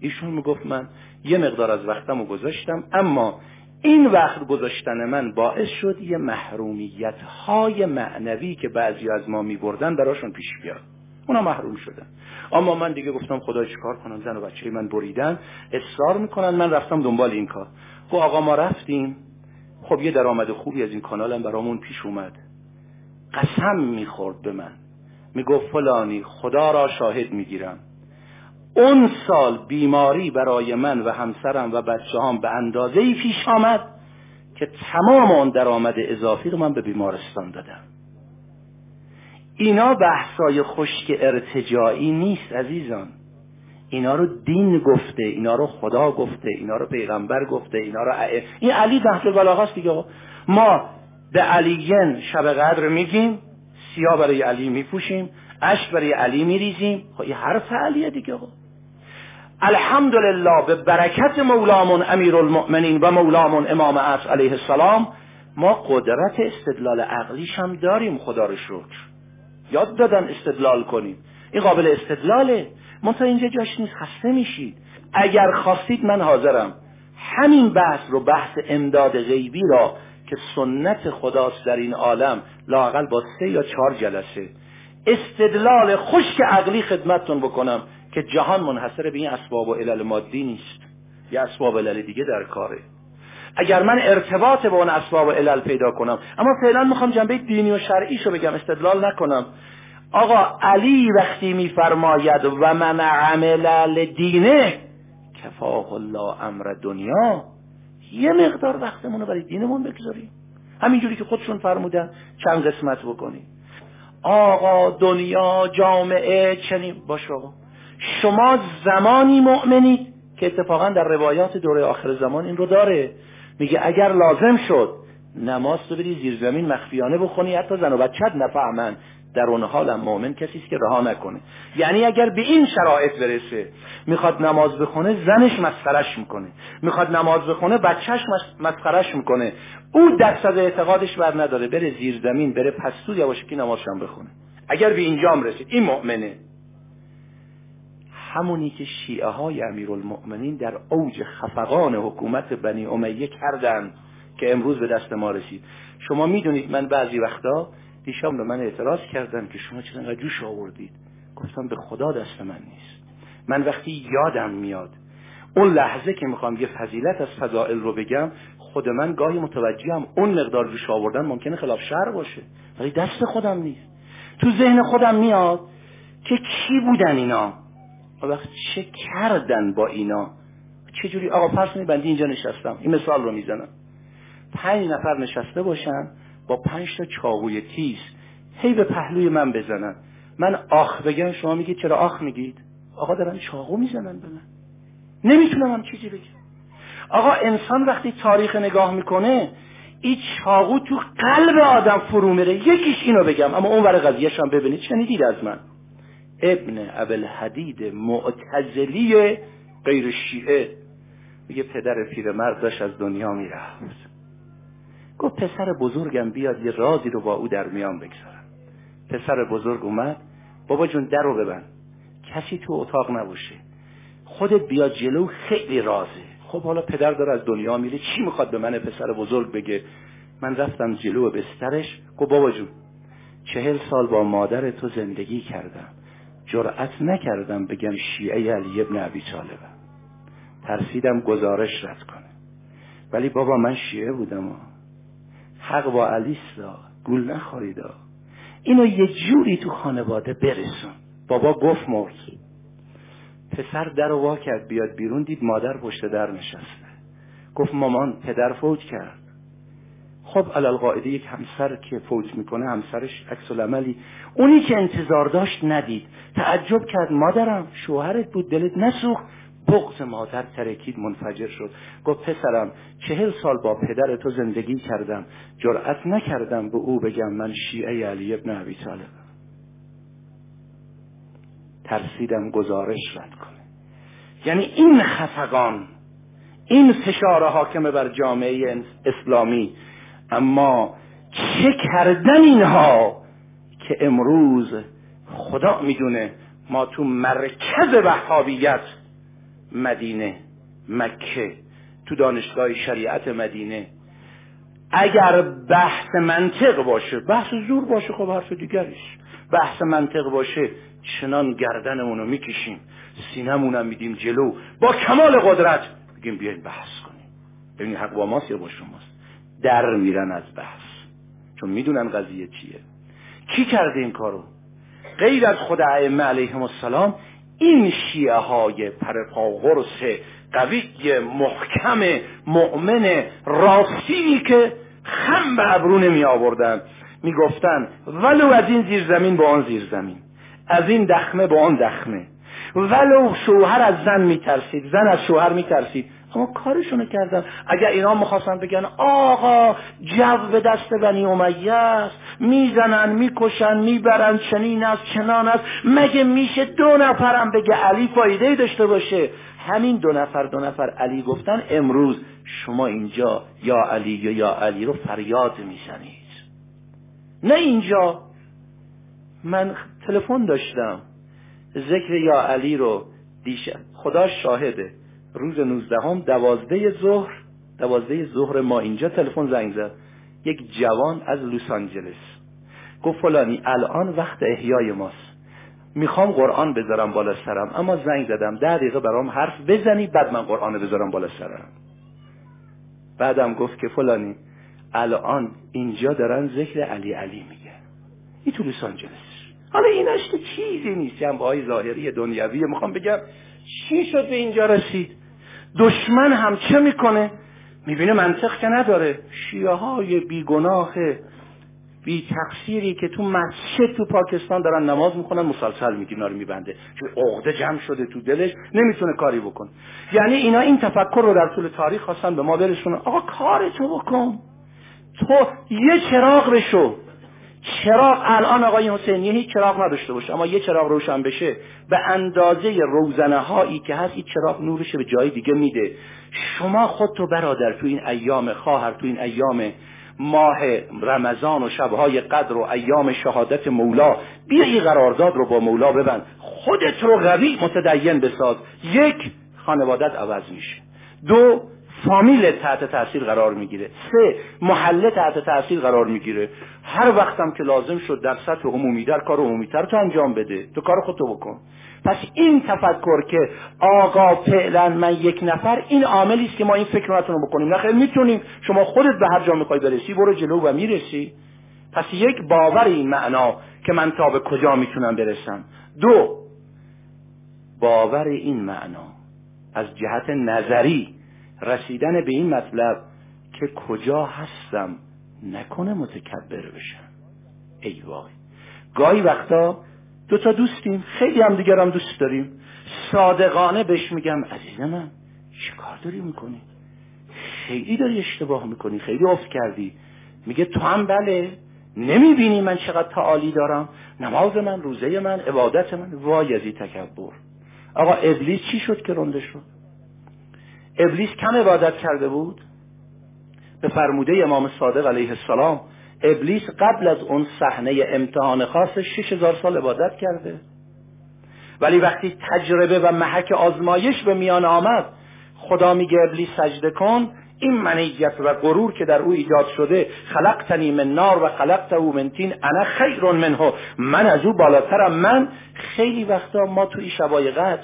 ایشون می‌گفت من یه مقدار از وقتم رو گذاشتم اما این وقت گذاشتن من باعث شد یه محرومیت های معنوی که بعضی از ما میبردن براشون پیش بیاد. اونا محروم شدن. اما من دیگه گفتم خدا چیکار کنم زن و بچه من بریدن اصرار می‌کنن من رفتم دنبال این کار. خب آقا ما رفتیم. خب یه درآمد خوبی از این کانالم برامون پیش اومد. قسم می‌خورد به من. می‌گفت فلانی خدا را شاهد می‌گیرم. اون سال بیماری برای من و همسرم و بچه هم به اندازه ای پیش آمد که تمام اون درآمد اضافی رو من به بیمارستان دادم. اینا بحثای خشک ارتجاعی نیست عزیزان. اینا رو دین گفته اینا رو خدا گفته اینا رو پیغمبر گفته اینا رو این علی تحت البلاغه دیگه ما به علیین شب قدر میگیم. سیاه برای علی میپوشیم اش برای علی میریزیم. خب این حرف علیه دیگه الحمدلله به برکت مولامون امیر المؤمنین و مولامون امام عصر علیه السلام ما قدرت استدلال عقلیش هم داریم خدا رو شکر. یاد دادن استدلال کنیم. این قابل استدلاله. منتها اینجا جاش نیست خسته میشید. اگر خواستید من حاضرم. همین بحث رو بحث امداد غیبی را که سنت خداست در این عالم لاقل با سه یا چهار جلسه. استدلال خشک عقلی خدمتتون بکنم که جهان منحصر به این اسباب و علل مادی نیست. یه اسباب علل دیگه در کاره. اگر من ارتباط با اون اسباب و علل پیدا کنم اما فعلا می‌خوام جنبه دینی و شرعی رو بگم استدلال نکنم. آقا علی وقتی میفرماید و من عمل دینه کفاه الله امر دنیا یه مقدار وقتمون رو برای دینمون بگذاریم. همینجوری که خودشون فرمودن چند قسمت بکنیم. آقا دنیا جامعه چنین. باش آقا. شما زمانی مؤمنید که اتفاقا در روایات دوره آخر زمان این رو داره. میگه اگر لازم شد نماز تو بری زیر زمین مخفیانه بخونی حتی زن و بچت نفهمن. در اون حالم مؤمن کسی است که رها نکنه. یعنی اگر به این شرایط برسه می‌خواد نماز بخونه زنش مسخرش می‌کنه. می‌خواد نماز بخونه بچهش مسخرش می‌کنه. او دست از اعتقادش بر نداره. بره زیر زمین بره پستو یواشکی نمازشم بخونه. اگر به اینجام رسید این مؤمنه. همونی که شیعه های امیرالمؤمنین در اوج خفقان حکومت بنی امیه کردن که امروز به دست ما رسید. شما می‌دونید من بعضی وقتا دیشب به من اعتراض کردن که شما چرا انقدر جوش آوردید. گفتم به خدا دست من نیست. من وقتی یادم میاد اون لحظه که می‌خوام یه فضیلت از فضائل رو بگم خود من گاهی متوجهم اون مقدار جوش آوردن ممکنه خلاف شر باشه. ولی دست خودم نیست. تو ذهن خودم میاد که کی بودن اینا؟ و وقت چه کردن با اینا؟ چه جوری آقا فرض بندی اینجا نشستم. این مثال رو می‌زنم. پنج نفر نشسته باشن. با پنج تا چاقوی تیز هی به پهلوی من بزنن. من آخ بگم شما میگید چرا آخ میگید؟ آقا دارن چاقو می‌زنن به من. نمی‌تونم هم چیزی بگم. آقا انسان وقتی تاریخ نگاه می‌کنه این چاقو تو قلب آدم فرو میره. یکیش اینو بگم. اما اون ور قضیهش هم ببینید شنیدید از من. ابن ابل حدید معتزلی غیر شیعه. میگه پدر پیرمرد داشت از دنیا می‌رفت. گفت پسر بزرگم بیاد یه رازی رو با او در میان بگذارم. پسر بزرگ اومد بابا جون در رو ببند. کسی تو اتاق نباشه. خودت بیا جلو خیلی رازه. خب حالا پدر داره از دنیا میره. چی می‌خواد به من پسر بزرگ بگه؟ من رفتم جلو بسترش. گفت بابا جون چهل سال با مادر تو زندگی کردم. جرأت نکردم بگم شیعه علی ابن ابی طالبم ترسیدم گزارش رد کنه. ولی بابا من شیعه بودم حق با علیستا گول نخوریدا اینو یه جوری تو خانواده برسون. بابا گفت مرد. پسر در و وا کرد بیاد بیرون دید مادر پشت در نشسته. گفت مامان پدر فوت کرد. خب علالقاعده یک همسر که فوت می‌کنه همسرش عکس العملی. اونی که انتظار داشت ندید. تعجب کرد مادرم شوهرت بود دلت نسوخت. بغض مادر ترکید منفجر شد. گفت پسرم چهل سال با پدر تو زندگی کردم. جرأت نکردم به او بگم من شیعه علی ابن ابی طالب. ترسیدم گزارش رد کنه. یعنی این خفقان این فشار حاکم بر جامعه اسلامی اما چه کردن اینها که امروز خدا می‌دونه ما تو مرکز وحابیت مدینه مکه تو دانشگاه شریعت مدینه. اگر بحث منطق باشه بحث زور باشه خب حرف دیگریش. بحث منطق باشه چنان گردنمونو می‌کشیم سینمونم میدیم جلو. با کمال قدرت بگیم بیاین بحث کنیم. ببینید حق با ماست یا با شماست؟ در میرن از بحث. چون می‌دونن قضیه چیه. کی کرده این کارو؟ غیر از خود ائمه علیهم السلام این شیعه های پرپاغرس قوی محکم مؤمن راستینی که خم به ابرو نمی آوردن. می گفتن ولو از این زیر زمین با آن زیر زمین از این دخمه با آن دخمه. ولو شوهر از زن می ترسید زن از شوهر می ترسید. اما کارشونو کردن. اگر اینا می‌خواستن بگن آقا جو به دست بنی امیه است می‌زنن می‌کشن می‌برن چنین است چنان است. مگه میشه دو نفرم بگه علی فایده داشته باشه؟ همین دو نفر دو نفر علی گفتن امروز شما اینجا یا علی یا یا علی رو فریاد می‌زنید. نه اینجا. من تلفن داشتم. ذکر یا علی رو دیشب. خدا شاهده. روز نوزدهم دوازده ظهر دوازده ظهر ما اینجا تلفن زنگ زد. یک جوان از لس آنجلس. گفت فلانی الان وقت احیای ماست. می‌خوام قرآن بذارم بالا سرم. اما زنگ زدم ده دقیقه برام حرف بزنی بعد من قرآن بذارم بالا سرم. بعدم گفت که فلانی الان اینجا دارن ذکر علی علی میگه. این تو لس آنجلس. حالا اینش که چیزی نیست. جنبه های ظاهری دنیوی می‌خوام بگم چی شد به اینجا رسید؟ دشمن هم چه می‌کنه؟ می‌بینه منطق که نداره. شیعه های بیگناه بی تقصیری که تو مسجد تو پاکستان دارن نماز می‌کنن مسلسل می‌گیرن رو میبنده. چون عقده جمع شده تو دلش نمی‌تونه کاری بکن یعنی اینا این تفکر رو در طول تاریخ خواستن به ما برسونن. آقا کارتو بکن. تو یه چراغ بشو. چراغ الان آقای حسینی هیچ چراغ نداشته باشه. اما یه چراغ روشن بشه به اندازه روزنه هایی که هست این چراغ نورش به جای دیگه میده. شما خودتو برادر تو این ایام خواهر تو این ایام ماه رمضان و شبهای قدر و ایام شهادت مولا بیا این قرارداد رو با مولا ببند. خودت رو قوی متدین بساز. یک خانوادت عوض میشه. دو فامیل تحت تاثیر قرار می‌گیره. سه محله تحت تاثیر قرار می‌گیره. هر وقتم که لازم شد در سطح عمومی در کار عمومی تو انجام بده. تو کار خودتو بکن. پس این تفکر که آقا فعلا من یک نفر این عاملی است که ما این فکر رو بکنیم. نه می‌تونیم. شما خودت به هر جا می‌خوای برسی برو جلو و می‌رسی. پس یک باور این معنا که من تا به کجا می‌تونم برسم. دو باور این معنا از جهت نظری رسیدن به این مطلب که کجا هستم نکنه متکبر بشم. ای وای. گاهی وقتا دو تا دوستیم خیلی هم دیگر هم دوست داریم. صادقانه بهش میگم عزیز من چه کار داری می‌کنی؟ خیلی داری اشتباه می‌کنی خیلی افت کردی. میگه تو هم بله. نمی‌بینی من چقدر تعالی دارم. نماز من روزه من عبادت من. وای ازی تکبر. آقا ابلیس چی شد که رنده شد؟ ابلیس کم عبادت کرده بود؟ به فرموده امام صادق علیه السلام ابلیس قبل از اون صحنه امتحان خاص شش هزار سال عبادت کرده. ولی وقتی تجربه و محک آزمایش به میان آمد خدا میگه ابلیس سجده کن این منیت و غرور که در او ایجاد شده خلقتنی من نار و خلقت او من تین انا خیر منه. من از او بالاترم. من خیلی وقتا ما تو این شبای قدر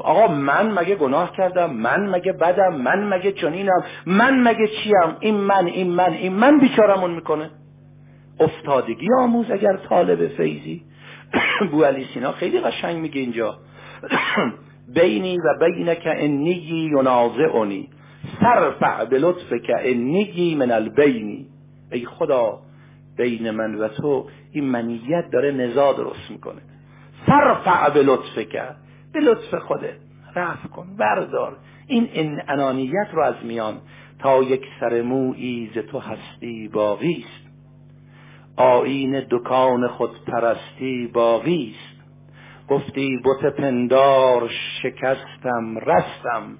آقا من مگه گناه کردم؟ من مگه بدم؟ من مگه چنینم من مگه چیم؟ این من این من این من بیچارمون می‌کنه. افتادگی آموز اگر طالب فیضی. *coughs* بو علی سینا خیلی قشنگ میگه اینجا. *coughs* بینی و بینک انیی ینازعنی. سرفع به لطف که انیی من البینی ای خدا بین من و تو این منیت داره نزا درست می‌کنه. سرفع به لطف که به لطف خودت رفع کن بردار. این انانیت رو از میان تا یک سر مویی ز تو هستی باقی است. آین دکان خود پرستی باقی است. گفتی بت پندار شکستم رستم.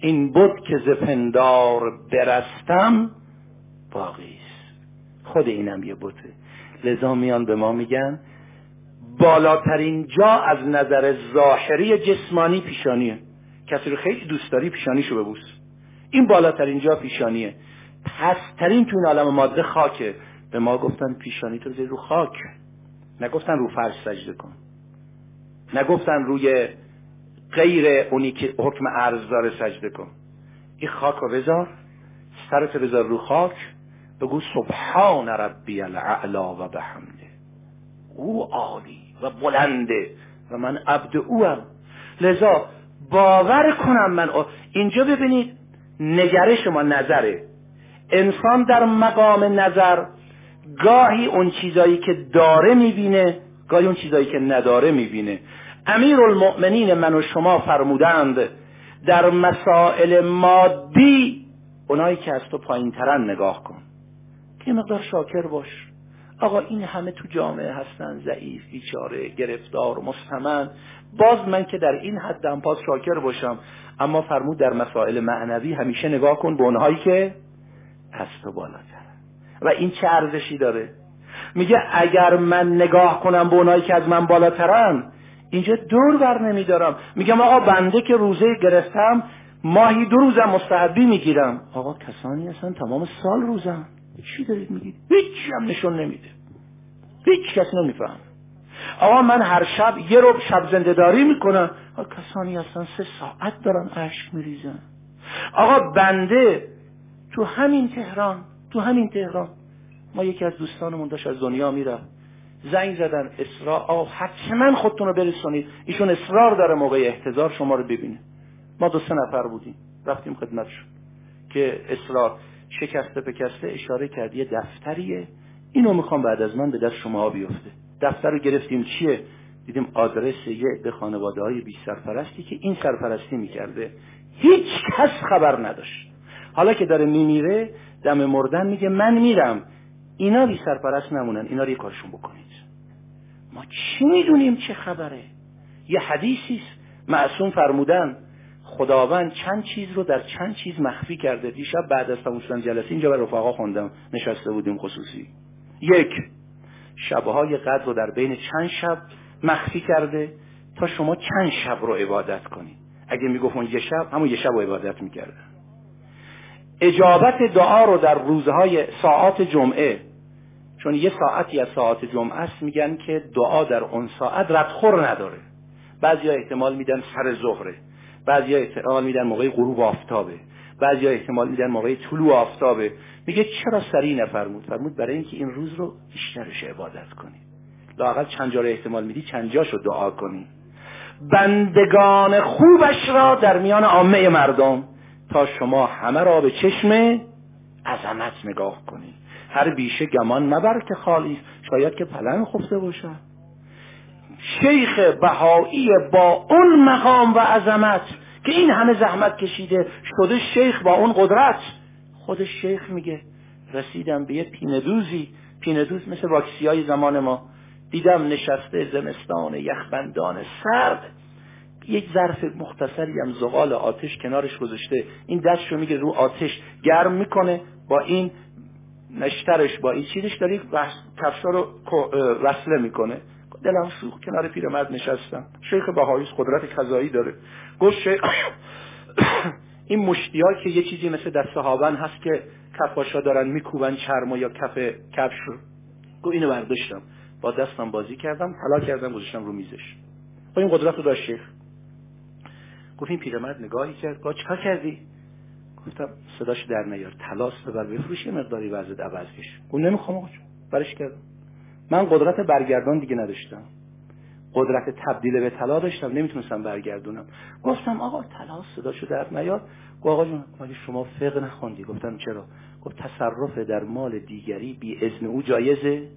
این بت که ز پندار برستم باقی است. خود اینم یه بته. لذا میان به ما میگن بالاترین جا از نظر ظاهری جسمانی پیشانیه. کسی رو خیلی دوست داری پیشانیشو ببوس. این بالاترین جا پیشانیه. پسترین تو این عالم ماده خاکه. به ما گفتن پیشانی تو رو خاک. نگفتن رو فرش سجده کن. نگفتن روی غیر اونی که حکم عرض داره سجده کن. این خاک رو بذار. سرت بذار رو خاک. بگو سبحان ربی الاعلا و بحمده. او عالی. و بلنده و من عبد اوم لذا باور کنم من اینجا ببینید نگرش ما نظره. انسان در مقام نظر گاهی اون چیزایی که داره می‌بینه گاهی اون چیزایی که نداره می‌بینه. امیر المؤمنین من و شما فرمودند در مسائل مادی اونایی که از تو پایین ترن نگاه کن. که مقدار شاکر باش. آقا این همه تو جامعه هستن ضعیف بیچاره گرفتار مستمن باز من که در این حدم پاس شاکر باشم. اما فرمود در مسائل معنوی همیشه نگاه کن به اونهایی که از تو بالاتر و این چه ارزشی داره؟ میگه اگر من نگاه کنم به اونهایی که از من بالاترن اینجا دور بر نمیدارم. میگم آقا بنده که روزه گرفتم ماهی دو روزم مستحبی می‌گیرم. آقا کسانی هستن تمام سال روزم چی دارید میگید؟ هیچ هم نشون نمیده. هیچ کس نمیفهم. آقا من هر شب یه رو شب زندهداری می‌کنم. آقا کسانی هستن سه ساعت دارن عشق میریزن. آقا بنده تو همین تهران تو همین تهران. ما یکی از دوستانمون داشت از دنیا می‌رفت. زنگ زدن اصرار آقا حتما خودتون رو برسونید. ایشون اصرار داره موقع احتضار شما رو ببینه. ما دو سه نفر بودیم. رفتیم خدمتشون که اصرار. شکسته پکسته اشاره کرد. یه دفتریه. اینو می‌خوام بعد از من به دست شما بیفته. دفتر رو گرفتیم. چیه؟ دیدیم آدرس یه به خانواده های بی سرپرستی که این سرپرستی می‌کرده. هیچ کس خبر نداشت. حالا که داره میمیره دم مردن میگه من میرم. اینا بی سرپرست نمونن. اینا رو یه کارشون بکنید. ما چی می‌دونیم چه خبره؟ یه حدیثی معصوم فرمودن. خداوند چند چیز رو در چند چیز مخفی کرده. دیشب بعد از تموم شدن جلسه اینجا به رفقا خوندم نشسته بودیم خصوصی. یک شبهای قدر رو در بین چند شب مخفی کرده تا شما چند شب رو عبادت کنید. اگه می‌گفت اون یه شب همون یه شب رو عبادت می‌کرده. اجابت دعا رو در روزهای ساعات جمعه چون یه ساعتی از ساعات جمعه است میگن که دعا در اون ساعت ردخور نداره. بعضی احتمال میدن سر ظهره. بعضی احتمال میدن موقع غروب آفتابه. بعضی احتمال میدن موقع طلوع آفتابه. میگه چرا سریع نفرمود؟ فرمود برای اینکه این روز رو بیشترش عبادت کنی. لاقل چند جا احتمال میدی چند جاشو دعا کنی. بندگان خوبش را در میان عامه مردم تا شما همه را به چشم عظمت نگاه کنی. هر بیشه گمان مبر که خالی شاید که پلنگ خفته باشد. شیخ بهایی با اون مقام و عظمت که این همه زحمت کشیده شده شیخ با اون قدرت. خودش شیخ میگه. رسیدم به یه پیندوزی پیندوز مثل واکسی های زمان ما. دیدم نشسته زمستان یخبندان سرد. یک ظرف مختصری هم زغال آتش کنارش گذاشته. این دستشو میگه رو آتش. گرم می‌کنه. با این نشترش با این چیزش داری کفشا رو وصله می‌کنه. دلم سوخت کنار پیرمرد نشستم. شیخ بهاییس قدرت کذایی داره. گفت شیخ *coughs* این مشتی که یه چیزی مثل دست صحابن هست که کفاشا دارن میکوبن چرما یا کف کفش رو. گفت اینو برداشتم. با دستم بازی کردم حالا کردم گذاشتم رو میزش. با این قدرت رو داشت شیخ. گفت این پیرمرد نگاهی کرد. گفت چکار کردی؟ گفتم صداش در نیار. تلاس ببر بفروش یه مقداری وزد عوض کش. گفت نمی‌خوام آقا برش کردم. من قدرت برگردان دیگه نداشتم. قدرت تبدیل به طلا داشتم نمی‌تونستم برگردونم. گفتم آقا طلا صداشو در نیار گفت آقا جون مگه شما فقه نخوندی؟ گفتم چرا؟ گفت تصرف در مال دیگری بی اذن او جایزه.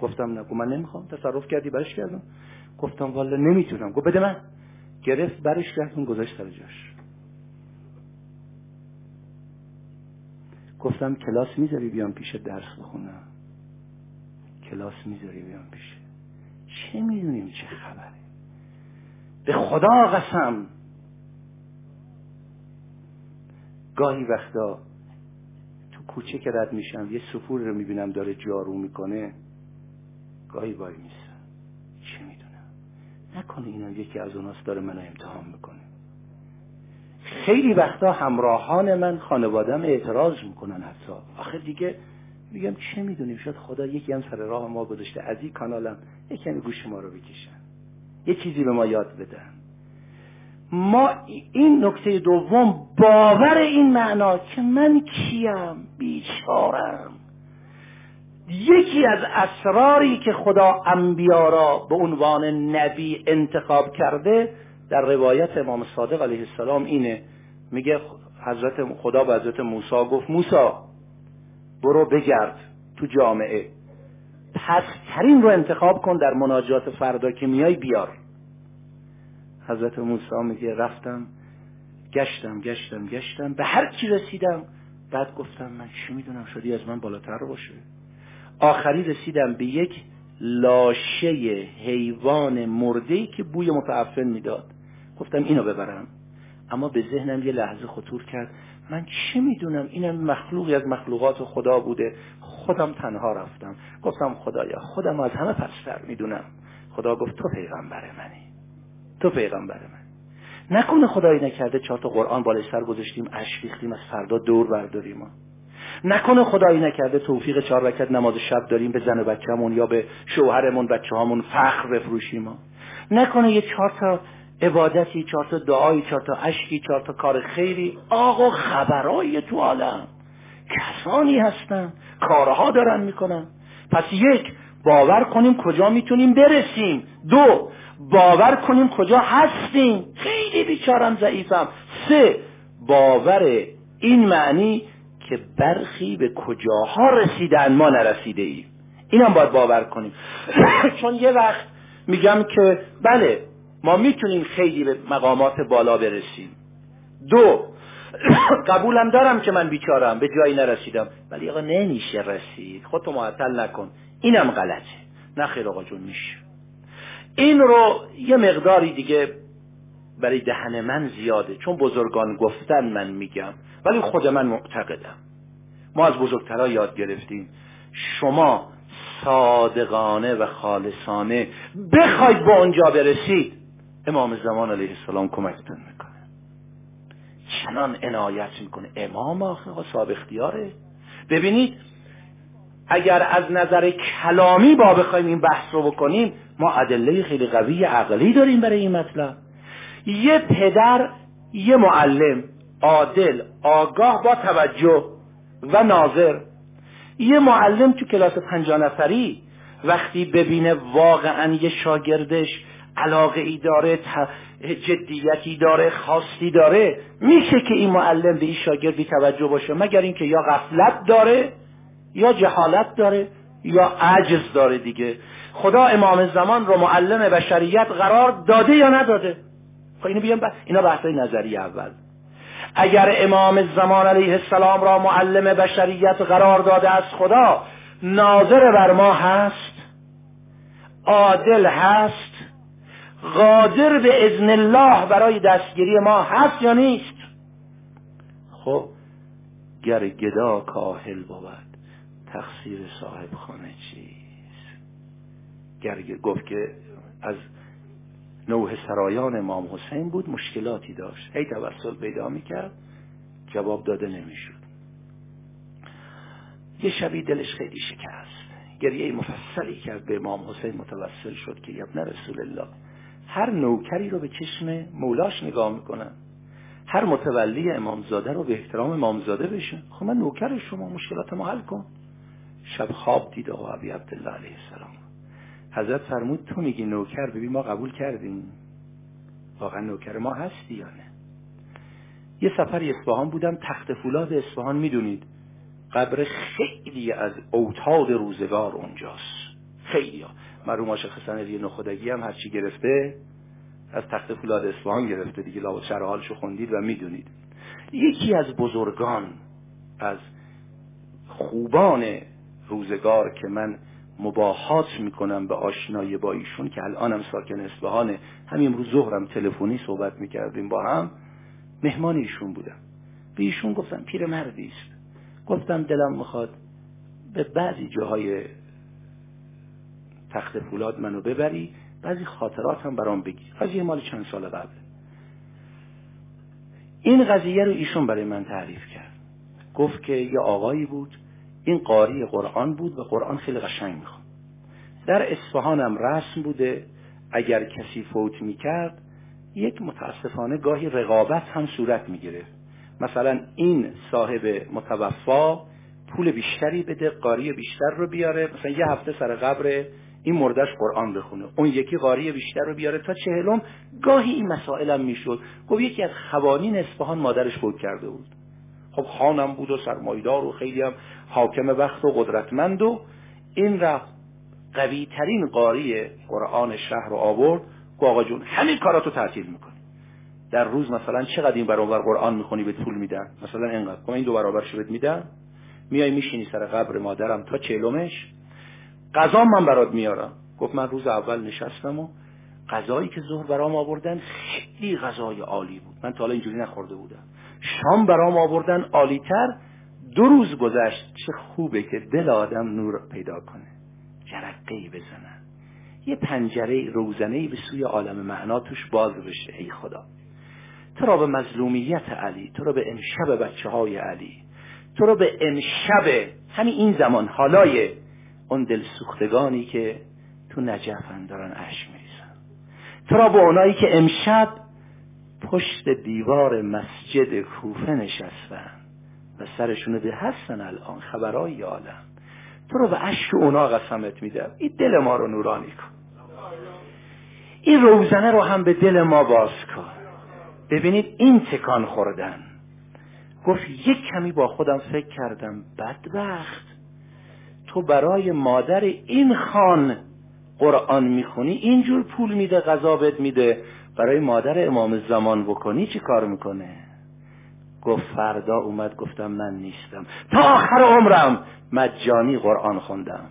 گفتم نه. من نمی‌خوام تصرف کردی برش کردم. گفتم والا نمی‌تونم. گفت بده من. گرفت برش کردم گذاشت سر جاش. گفتم کلاس می‌ذاری بیام پیش درس بخونم. کلاس می‌ذاری بیام پیش. چه می‌دونیم چه خبره؟ به خدا قسم. گاهی وقتا تو کوچه که رد میشم یه سفور رو می‌بینم داره جارو می‌کنه. گاهی وای میسم چه می‌دونم؟ نکنه اینم یکی از اوناست داره منو امتحان می‌کنه. خیلی وقتا همراهان من خانوادم اعتراض می‌کنن حتی. آخه دیگه میگم چه می‌دونیم؟ شاید خدا یکی هم سر راه ما گذاشته. از این کانالم یکی گوش ما رو بکشن. یه چیزی به ما یاد بدن. ما این نکته دوم باور این معنا که من کیم؟ بیچارم. یکی از اسراری که خدا انبیا را به عنوان نبی انتخاب کرده در روایت امام صادق علیه السلام اینه. میگه حضرت خدا به حضرت موسی گفت موسی برو بگرد تو جامعه. پسترین رو انتخاب کن در مناجات فردا که میای بیار. حضرت موسی میگه رفتم گشتم گشتم گشتم. به هر چی رسیدم بعد گفتم من چی می‌دونم؟ شدی از من بالاتر باشه. آخری رسیدم به یک لاشه حیوان مرده که بوی متعفن می‌داد. گفتم اینو ببرم. اما به ذهنم یه لحظه خطور کرد. من چه می‌دونم؟ اینم مخلوقی از مخلوقات خدا بوده. خودم تنها رفتم. گفتم خدایا خودم از همه پستر می‌دونم. خدا گفت تو پیغمبر منی. تو پیغمبر من. نکنه خدایی نکرده چهار تا قرآن بالای سر گذاشتیم اش ریختیم از فردا دور برداریم. نکنه خدایی نکرده توفیق چهار رکعت نماز شب داریم به زن و بچه‌مون یا به شوهرمون بچه هامون فخر بفروشیم. نکنه یه چهار تا عبادتی چهار تا دعایی چهار تا اشکی چهار تا کار خیری آقا خبرای تو عالم. کسانی هستن کارها دارن می‌کنن. پس یک باور کنیم کجا می‌تونیم برسیم. دو باور کنیم کجا هستیم. خیلی بیچارم ضعیفم. سه باور این معنی که برخی به کجاها رسیدن ما نرسیده ایم. اینم باید باور کنیم. *coughs* چون یه وقت میگم که بله ما می‌تونیم خیلی به مقامات بالا برسیم. دو *coughs* قبولم دارم که من بیچارم به جایی نرسیدم. ولی آقا نمیشه رسید. خودتو معطل نکن. اینم غلطه. نه خیر آقا جون میشه. این رو یه مقداری دیگه برای دهن من زیاده چون بزرگان گفتن من میگم. ولی خود من معتقدم. ما از بزرگترها یاد گرفتیم. شما صادقانه و خالصانه بخواید به اونجا برسید. امام زمان علیه السلام کمکتون می‌کنه. چنان عنایت می‌کنه. امام آخه صاحب اختیاره. ببینید اگر از نظر کلامی با بخوایم این بحث رو بکنیم ما ادله خیلی قوی عقلی داریم برای این مطلب. یه پدر یه معلم عادل آگاه با توجه و ناظر. یه معلم تو کلاس پنجا نفری وقتی ببینه واقعا یه شاگردش علاقه ای داره جدیتی داره خاصی داره میشه که این معلم به این شاگرد بی توجه باشه مگر اینکه یا غفلت داره یا جهالت داره یا عجز داره دیگه. خدا امام زمان رو معلم بشریت قرار داده یا نداده؟ خب اینو بیان اینا بحثای نظری اول. اگر امام زمان علیه السلام را معلم بشریت قرار داده از خدا ناظر بر ما هست عادل هست قادر به اذن الله برای دستگیری ما هست یا نیست؟ خب گر گدا کاهل بود تقصیر صاحب خانه چیست؟ گر گفت که از نوح سرایان امام حسین بود مشکلاتی داشت. هی توسل پیدا می‌کرد جواب داده نمی‌شد. یه شبی دلش خیلی شکست. گریه مفصلی کرد به امام حسین متوسل شد که یبن رسول الله. هر نوکری رو به چشم مولاش نگاه می‌کنن. هر متولی امامزاده رو به احترام امامزاده بشن. خب من نوکر شما مشکلات ما حل کن. شب خواب دید آقا عبی عبدالله علیه السلام. حضرت فرمود تو میگی نوکر؟ ببین ما قبول کردیم. واقعا نوکر ما هستی یا نه؟ یه سفر اصفهان بودم تخت فولاد اصفهان می‌دونید. قبر خیلی از اوتاد روزگار اونجاست. خیلی ها. مرحوم عاشق حسن علی نخودگی هم هرچی گرفته از تخت فولاد اصفهان گرفته دیگه. لابد شرح حالشو خوندید و می‌دونید. یکی از بزرگان از خوبان روزگار که من مباهات می‌کنم به آشنایی با ایشون که الانم ساکن اصفهانه. همین امروز ظهرم تلفنی صحبت می‌کردیم با هم. مهمان ایشون بودم. به ایشون گفتم پیر مردی است. گفتم دلم می‌خواد به بعضی جاهای تخت فولاد منو ببری بعضی خاطرات هم برام بگی. قضیه مال چند سال قبل. این قضیه رو ایشون برای من تعریف کرد. گفت که یه آقایی بود این قاری قرآن بود و قرآن خیلی قشنگ می‌خواد در اصفهانم رسم بوده اگر کسی فوت می‌کرد یک متاسفانه گاهی رقابت هم صورت می‌گرفت. مثلا این صاحب متوفا پول بیشتری بده قاری بیشتر رو بیاره مثلا یه هفته سر قبر این مردش قرآن بخونه. اون یکی قاری بیشتر رو بیاره تا چهلم گاهی این مسائل هم می‌شد. گفت یکی از خوانین اصفهان مادرش فوت کرده بود. خب خانم بود و سرمایدار و خیلی هم حاکم وقت و قدرتمند و این رفت قوی ترین قاری قرآن شهر رو آورد گفت آقا جون همین کاراتو تعطیل می‌کنی در روز مثلا چقدر این برابر قرآن می‌خونی به پول میدن؟ مثلا اینقدر. این دو برابر شو میدن. میای میشینی سر قبر مادرم تا چهلمش. غذا من برات میارم. گفت من روز اول نشستم و غذایی که ظهر برام آوردن خیلی غذای عالی بود. من تا حالا اینجوری نخورده بودم. شام برام آوردن عالیتر. دو روز گذشت. چه خوبه که دل آدم نور پیدا کنه. جرقه بزنن یه پنجره روزنه به سوی عالم معنا توش باز بشه ای خدا. تو را به مظلومیت علی تو را به امشب بچه های علی تو را به امشب همین این زمان حالای اون دل سوختگانی که تو نجفن دارن اش میریزن. تو را به اونایی که امشب پشت دیوار مسجد کوفه نشستن و سرشونو به هستن الان خبرهای عالم تو رو به عشق اونا قسمت میدم. این دل ما رو نورانی کن. این روزنه رو هم به دل ما باز کن. ببینید این تکان خوردن. گفت یک کمی با خودم فکر کردم بدبخت. تو برای مادر این خان قرآن می‌خونی اینجور پول میده غذا میده. برای مادر امام زمان بکنی چی کار می‌کنه؟ گفت فردا اومد گفتم من نیستم. تا آخر عمرم مجانی قرآن خوندم.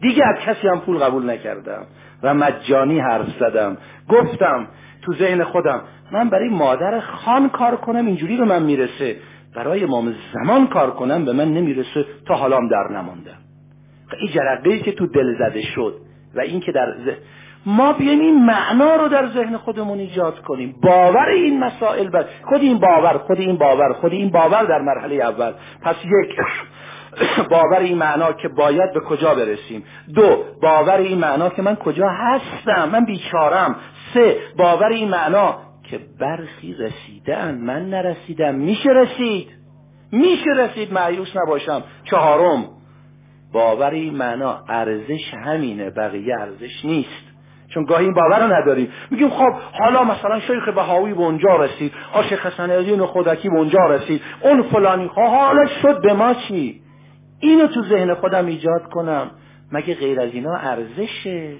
دیگه از کسی هم پول قبول نکردم و مجانی حرف زدم. گفتم تو ذهن خودم من برای مادر خان کار کنم اینجوری به من می‌رسه. برای امام زمان کار کنم به من نمی‌رسه تا حالام در نماندم. این جرقه که تو دل زده شد و این که در ما بیایم این معنا رو در ذهن خودمون ایجاد کنیم. باور این مسائل بر خود این باور خود این باور خود این باور در مرحله اول. پس یک *coughs* باور این معنا که باید به کجا برسیم. دو باور این معنا که من کجا هستم من بیچارم. سه باور این معنا که برخی رسیدن من نرسیدم میشه رسید. میشه رسید معیوس نباشم. چهارم باور این معنا ارزش همینه بقیه ارزش نیست. چون گاهی این باور رو نداریم. میگیم خب حالا مثلا شیخ بهاوی به اونجا رسید ها شیخ حسن خودکی به اونجا رسید اون فلانی خب حالا شد به ما چی؟ اینو تو ذهن خودم ایجاد کنم. مگه غیر از اینا ارزشه؟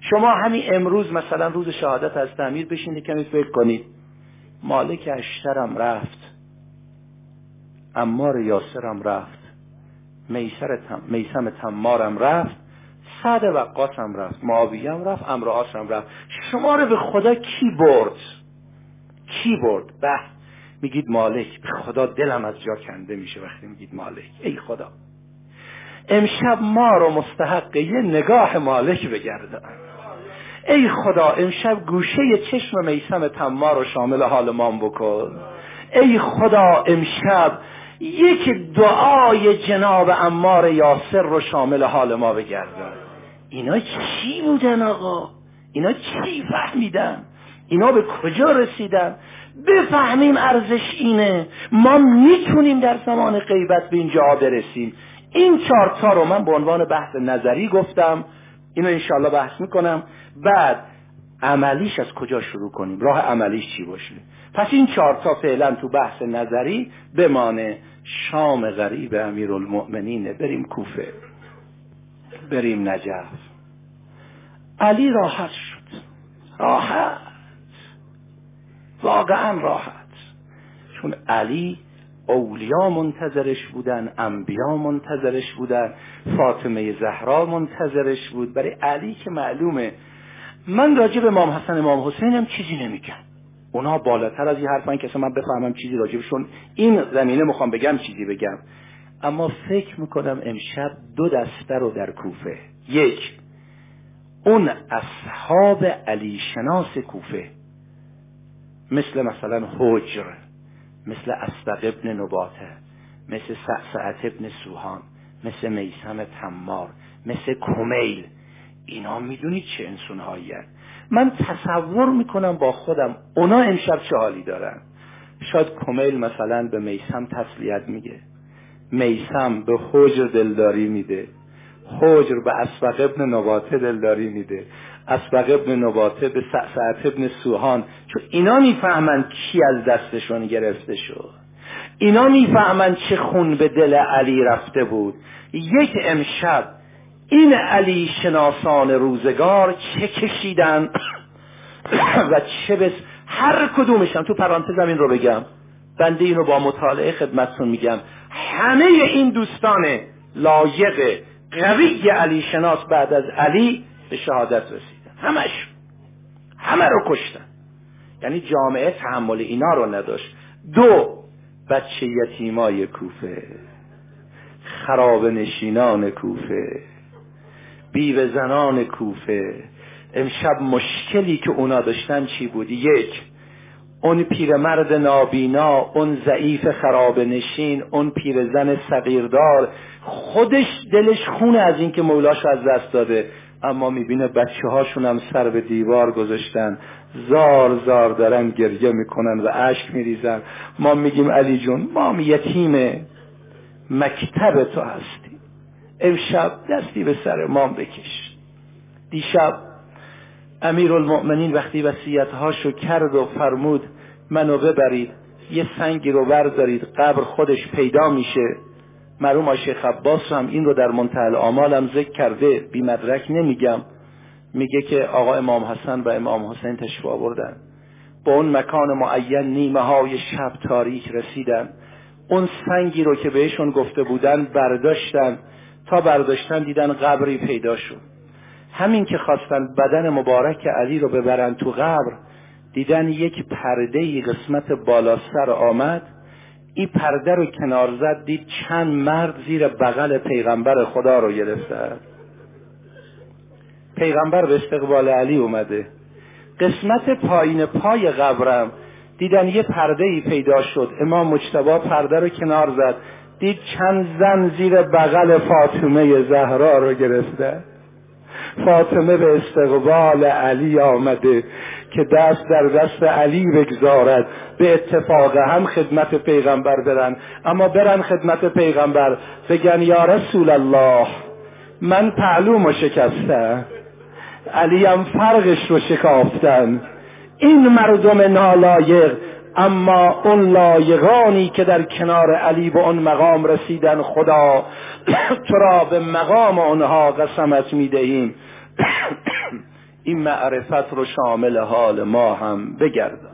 شما همین امروز مثلا روز شهادت از تعمیر بشینید کمی فکر کنید. مالک اشترم رفت. امار یاسرم رفت. میسم تمارم رفت سعد وقاسم رفت معاویم رفت امرآسم رفت. شما رو به خدا کی برد؟ کی برد؟ به میگید مالک به خدا دلم از جا کنده میشه وقتی میگید مالک. ای خدا. امشب ما رو مستحق یه نگاه مالک بگردن. ای خدا امشب گوشه چشم میسم تمار رو شامل حال ما بکن. ای خدا امشب یک دعای جناب امار یاسر رو شامل حال ما بگردن اینا چی بودن آقا؟ اینا چی فهمیدن؟ اینا به کجا رسیدن؟ بفهمیم ارزش اینه. ما می‌تونیم در زمان غیبت به اینجا برسیم. این چارتا رو من به عنوان بحث نظری گفتم. اینو انشالله بحث می‌کنم. بعد عملیش از کجا شروع کنیم؟ راه عملیش چی باشه؟ پس این چارتا فعلا تو بحث نظری بمانه شام غریب امیر المؤمنینه بریم کوفه. بریم نجف. علی راحت شد. راحت. واقعا راحت. چون علی اولیا منتظرش بودن انبیا منتظرش بودن فاطمه زهرا منتظرش بود. برای علی که معلومه. من راجع به امام حسن امام حسین هم چیزی نمیگم. اونا بالاتر از این حرفان که من بفهمم چیزی راجبشون این زمینه می‌خوام بگم چیزی بگم. اما فکر می‌کنم امشب دو دسته رو در کوفه. یک اون اصحاب علی شناس کوفه. مثل مثلا حجر مثل اسبق ابن نباته مثل سعسعت ابن سوهان مثل میسم تمار مثل کمیل. اینا می‌دونید چه انسان من تصور می‌کنم با خودم اونا امشب چه حالی دارن. شاید کمیل مثلا به میسم تسلیت میگه. میسم به حجر دلداری میده. حجر به اسبق ابن نباته دلداری میده. اسبق ابن نباته به سعت ابن سوهان. چون اینا می‌فهمن کی از دستشون گرفته شد. اینا می‌فهمن چه خون به دل علی رفته بود. یک امشب این علی شناسان روزگار چه کشیدن *coughs* و چه بس هر کدومشم تو پرانتزم این رو بگم. بنده اینو با مطالعه خدمتتون میگم. همه این دوستان لایق قوی علی شناس بعد از علی به شهادت رسیدن. همش همه رو کشتن. یعنی جامعه تحمل اینا رو نداشت. دو بچه یتیمای کوفه. خراب نشینان کوفه. بیوه زنان کوفه. امشب مشکلی که اونا داشتن چی بود؟ یک اون پیرمرد نابینا اون ضعیف خراب نشین اون پیرزن صغیردار. خودش دلش خونه از اینکه مولاش از دست داده. اما می‌بینه بچه هاشون هم سر به دیوار گذاشتن. زار زار دارن گریه می‌کنن و اشک میریزن. ما میگیم علی جون ما یتیم مکتب تو هستی. امشب دستی به سر ما بکش. دیشب امیر المؤمنین وقتی وسیعت هاشو کرد و فرمود منو ببرید یه سنگی رو بردارید قبر خودش پیدا میشه. مرحوم شیخ عباس هم این رو در منتهل آمالم ذکر کرده بی مدرک نمیگم. میگه که آقا امام حسن و امام حسین تشریف آوردن. با اون مکان معین نیمه های شب تاریک رسیدن. اون سنگی رو که بهشون گفته بودن برداشتن. تا برداشتن دیدن قبری پیدا شد. همین که خواستن بدن مبارک علی رو ببرن تو قبر دیدن یک پرده قسمت بالا سر آمد این پرده رو کنار زد دید چند مرد زیر بغل پیغمبر خدا رو گرفته پیغمبر به استقبال علی اومده. قسمت پایین پای قبرم دیدن یه پرده ای پیدا شد. امام مجتبا پرده رو کنار زد. دید چند زن زیر بغل فاطمه زهرا رو گرفته. فاطمه به استقبال علی آمده که دست در دست علی بگذارد. به اتفاق هم خدمت پیغمبر برن. اما برن خدمت پیغمبر. بگن یا رسول الله من پعلوم شکسته علی هم فرقش رو شکافتن. این مردم نالایق اما اون لایقانی که در کنار علی به اون مقام رسیدن خدا *clears throat* تو را به مقام اونها قسمت می‌دهیم. *clears throat* این معرفت رو شامل حال ما هم بگردن